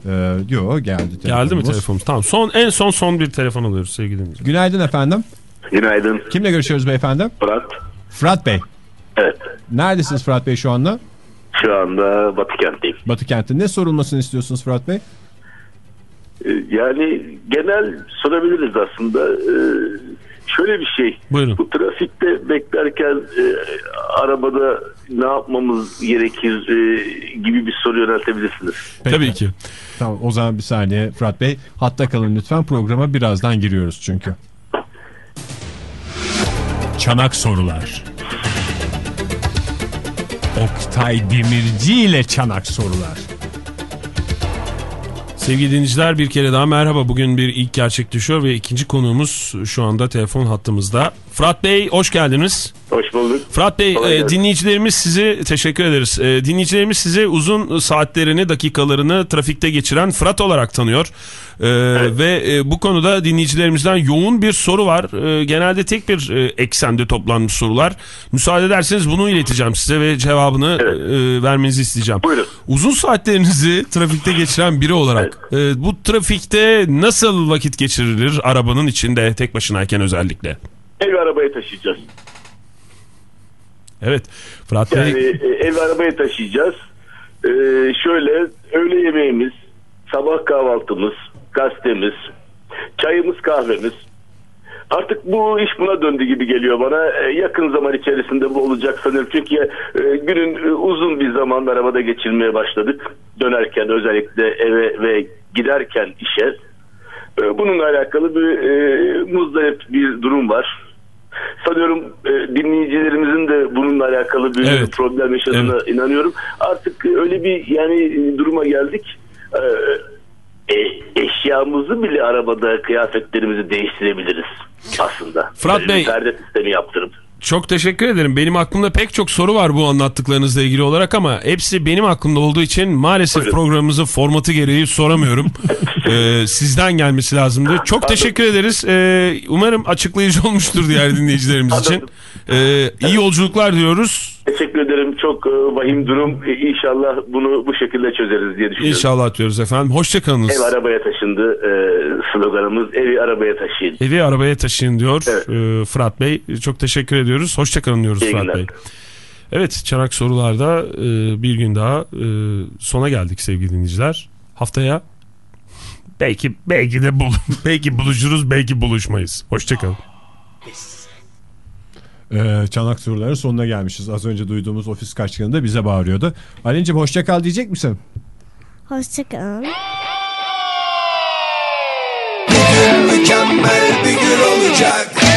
[SPEAKER 3] e, diyor geldi
[SPEAKER 4] Geldi mi
[SPEAKER 3] telefonumuz.
[SPEAKER 4] telefonumuz? Tamam. Son en son son bir telefon alıyoruz sevgili dinleyiciler.
[SPEAKER 3] Günaydın efendim.
[SPEAKER 7] Günaydın
[SPEAKER 3] Kimle görüşüyoruz beyefendi?
[SPEAKER 7] Fırat.
[SPEAKER 3] Fırat Bey.
[SPEAKER 7] Evet.
[SPEAKER 3] Neredesiniz Fırat Bey şu anda?
[SPEAKER 7] Şu anda Batı kentteyim.
[SPEAKER 3] Batı kentte. Ne sorulmasını istiyorsunuz Fırat Bey?
[SPEAKER 7] Ee, Yani genel sorabiliriz aslında. Ee, Şöyle bir şey.
[SPEAKER 4] Buyurun.
[SPEAKER 7] Bu trafikte beklerken e, arabada ne yapmamız gerekir e, gibi bir soru yöneltebilirsiniz.
[SPEAKER 3] Peki.
[SPEAKER 4] Tabii ki.
[SPEAKER 3] Tamam o zaman bir saniye Fırat Bey. Hatta kalın lütfen programa birazdan giriyoruz çünkü. Çanak sorular. Oktay Demirci ile çanak sorular.
[SPEAKER 4] Sevgili dinleyiciler bir kere daha merhaba. Bugün bir ilk gerçek düşüyor ve ikinci konuğumuz şu anda telefon hattımızda. Fırat Bey hoş geldiniz.
[SPEAKER 7] Hoş bulduk.
[SPEAKER 4] Fırat Bey e, dinleyicilerimiz sizi teşekkür ederiz. E, dinleyicilerimiz sizi uzun saatlerini dakikalarını trafikte geçiren Fırat olarak tanıyor. E, Ve e, bu konuda dinleyicilerimizden yoğun bir soru var. E, genelde tek bir e, eksende toplanmış sorular. Müsaade ederseniz bunu ileteceğim size ve cevabını e, vermenizi isteyeceğim.
[SPEAKER 7] Buyurun.
[SPEAKER 4] Uzun saatlerinizi trafikte geçiren biri olarak e, bu trafikte nasıl vakit geçirilir arabanın içinde tek başınayken özellikle?
[SPEAKER 7] Ev arabayı taşıyacağız.
[SPEAKER 4] Evet Fırat Bey
[SPEAKER 7] Yani e, ev arabayı taşıyacağız. Ee, şöyle öğle yemeğimiz, sabah kahvaltımız, gazetemiz, çayımız, kahvemiz. Artık bu iş buna döndü gibi geliyor bana. Ee, yakın zaman içerisinde bu olacak sanırım. Çünkü e, günün e, uzun bir zaman arabada geçirmeye başladık. Dönerken özellikle eve ve giderken işe. Ee, bununla alakalı bir e, muzdarip bir durum var. Sanıyorum e, dinleyicilerimizin de bununla alakalı bir
[SPEAKER 4] Evet.
[SPEAKER 7] problem yaşadığına
[SPEAKER 4] Evet.
[SPEAKER 7] inanıyorum. Artık öyle bir yani e, duruma geldik. E, eş eşyamızı bile arabada kıyafetlerimizi değiştirebiliriz aslında.
[SPEAKER 4] Fırat
[SPEAKER 7] bir
[SPEAKER 4] Bey.
[SPEAKER 7] Perde sistemi yaptırıp.
[SPEAKER 4] Çok teşekkür ederim. Benim aklımda pek çok soru var bu anlattıklarınızla ilgili olarak ama hepsi benim aklımda olduğu için maalesef
[SPEAKER 7] Buyurun.
[SPEAKER 4] programımızın formatı gereği soramıyorum. Ee, sizden gelmesi lazımdı. Çok teşekkür ederiz. Ee, umarım açıklayıcı olmuştur diğer dinleyicilerimiz için. Ee, iyi yolculuklar diyoruz.
[SPEAKER 7] Teşekkür. Çok e, vahim durum. E, İnşallah bunu bu şekilde çözeriz diye düşünüyorum.
[SPEAKER 4] İnşallah diyoruz efendim. Hoşçakalınız.
[SPEAKER 7] Ev arabaya taşındı e, sloganımız. Evi arabaya taşıyın.
[SPEAKER 4] Evi arabaya taşıyın diyor
[SPEAKER 7] Evet.
[SPEAKER 4] Fırat Bey. Çok teşekkür ediyoruz. Hoşçakalın diyoruz
[SPEAKER 7] İyi
[SPEAKER 4] Fırat
[SPEAKER 7] günler.
[SPEAKER 4] Bey. Evet çanak sorularda bir gün daha sona geldik sevgili dinleyiciler. Haftaya belki belki de bul belki buluşuruz belki buluşmayız. Hoşçakalın.
[SPEAKER 3] Ee, çanak soruların sonuna gelmişiz. Az önce duyduğumuz ofis kaçkınında bize bağırıyordu. Ali'cim hoşça kal diyecek misin?
[SPEAKER 5] Hoşçakalın.
[SPEAKER 2] Mükemmel bir gün olacak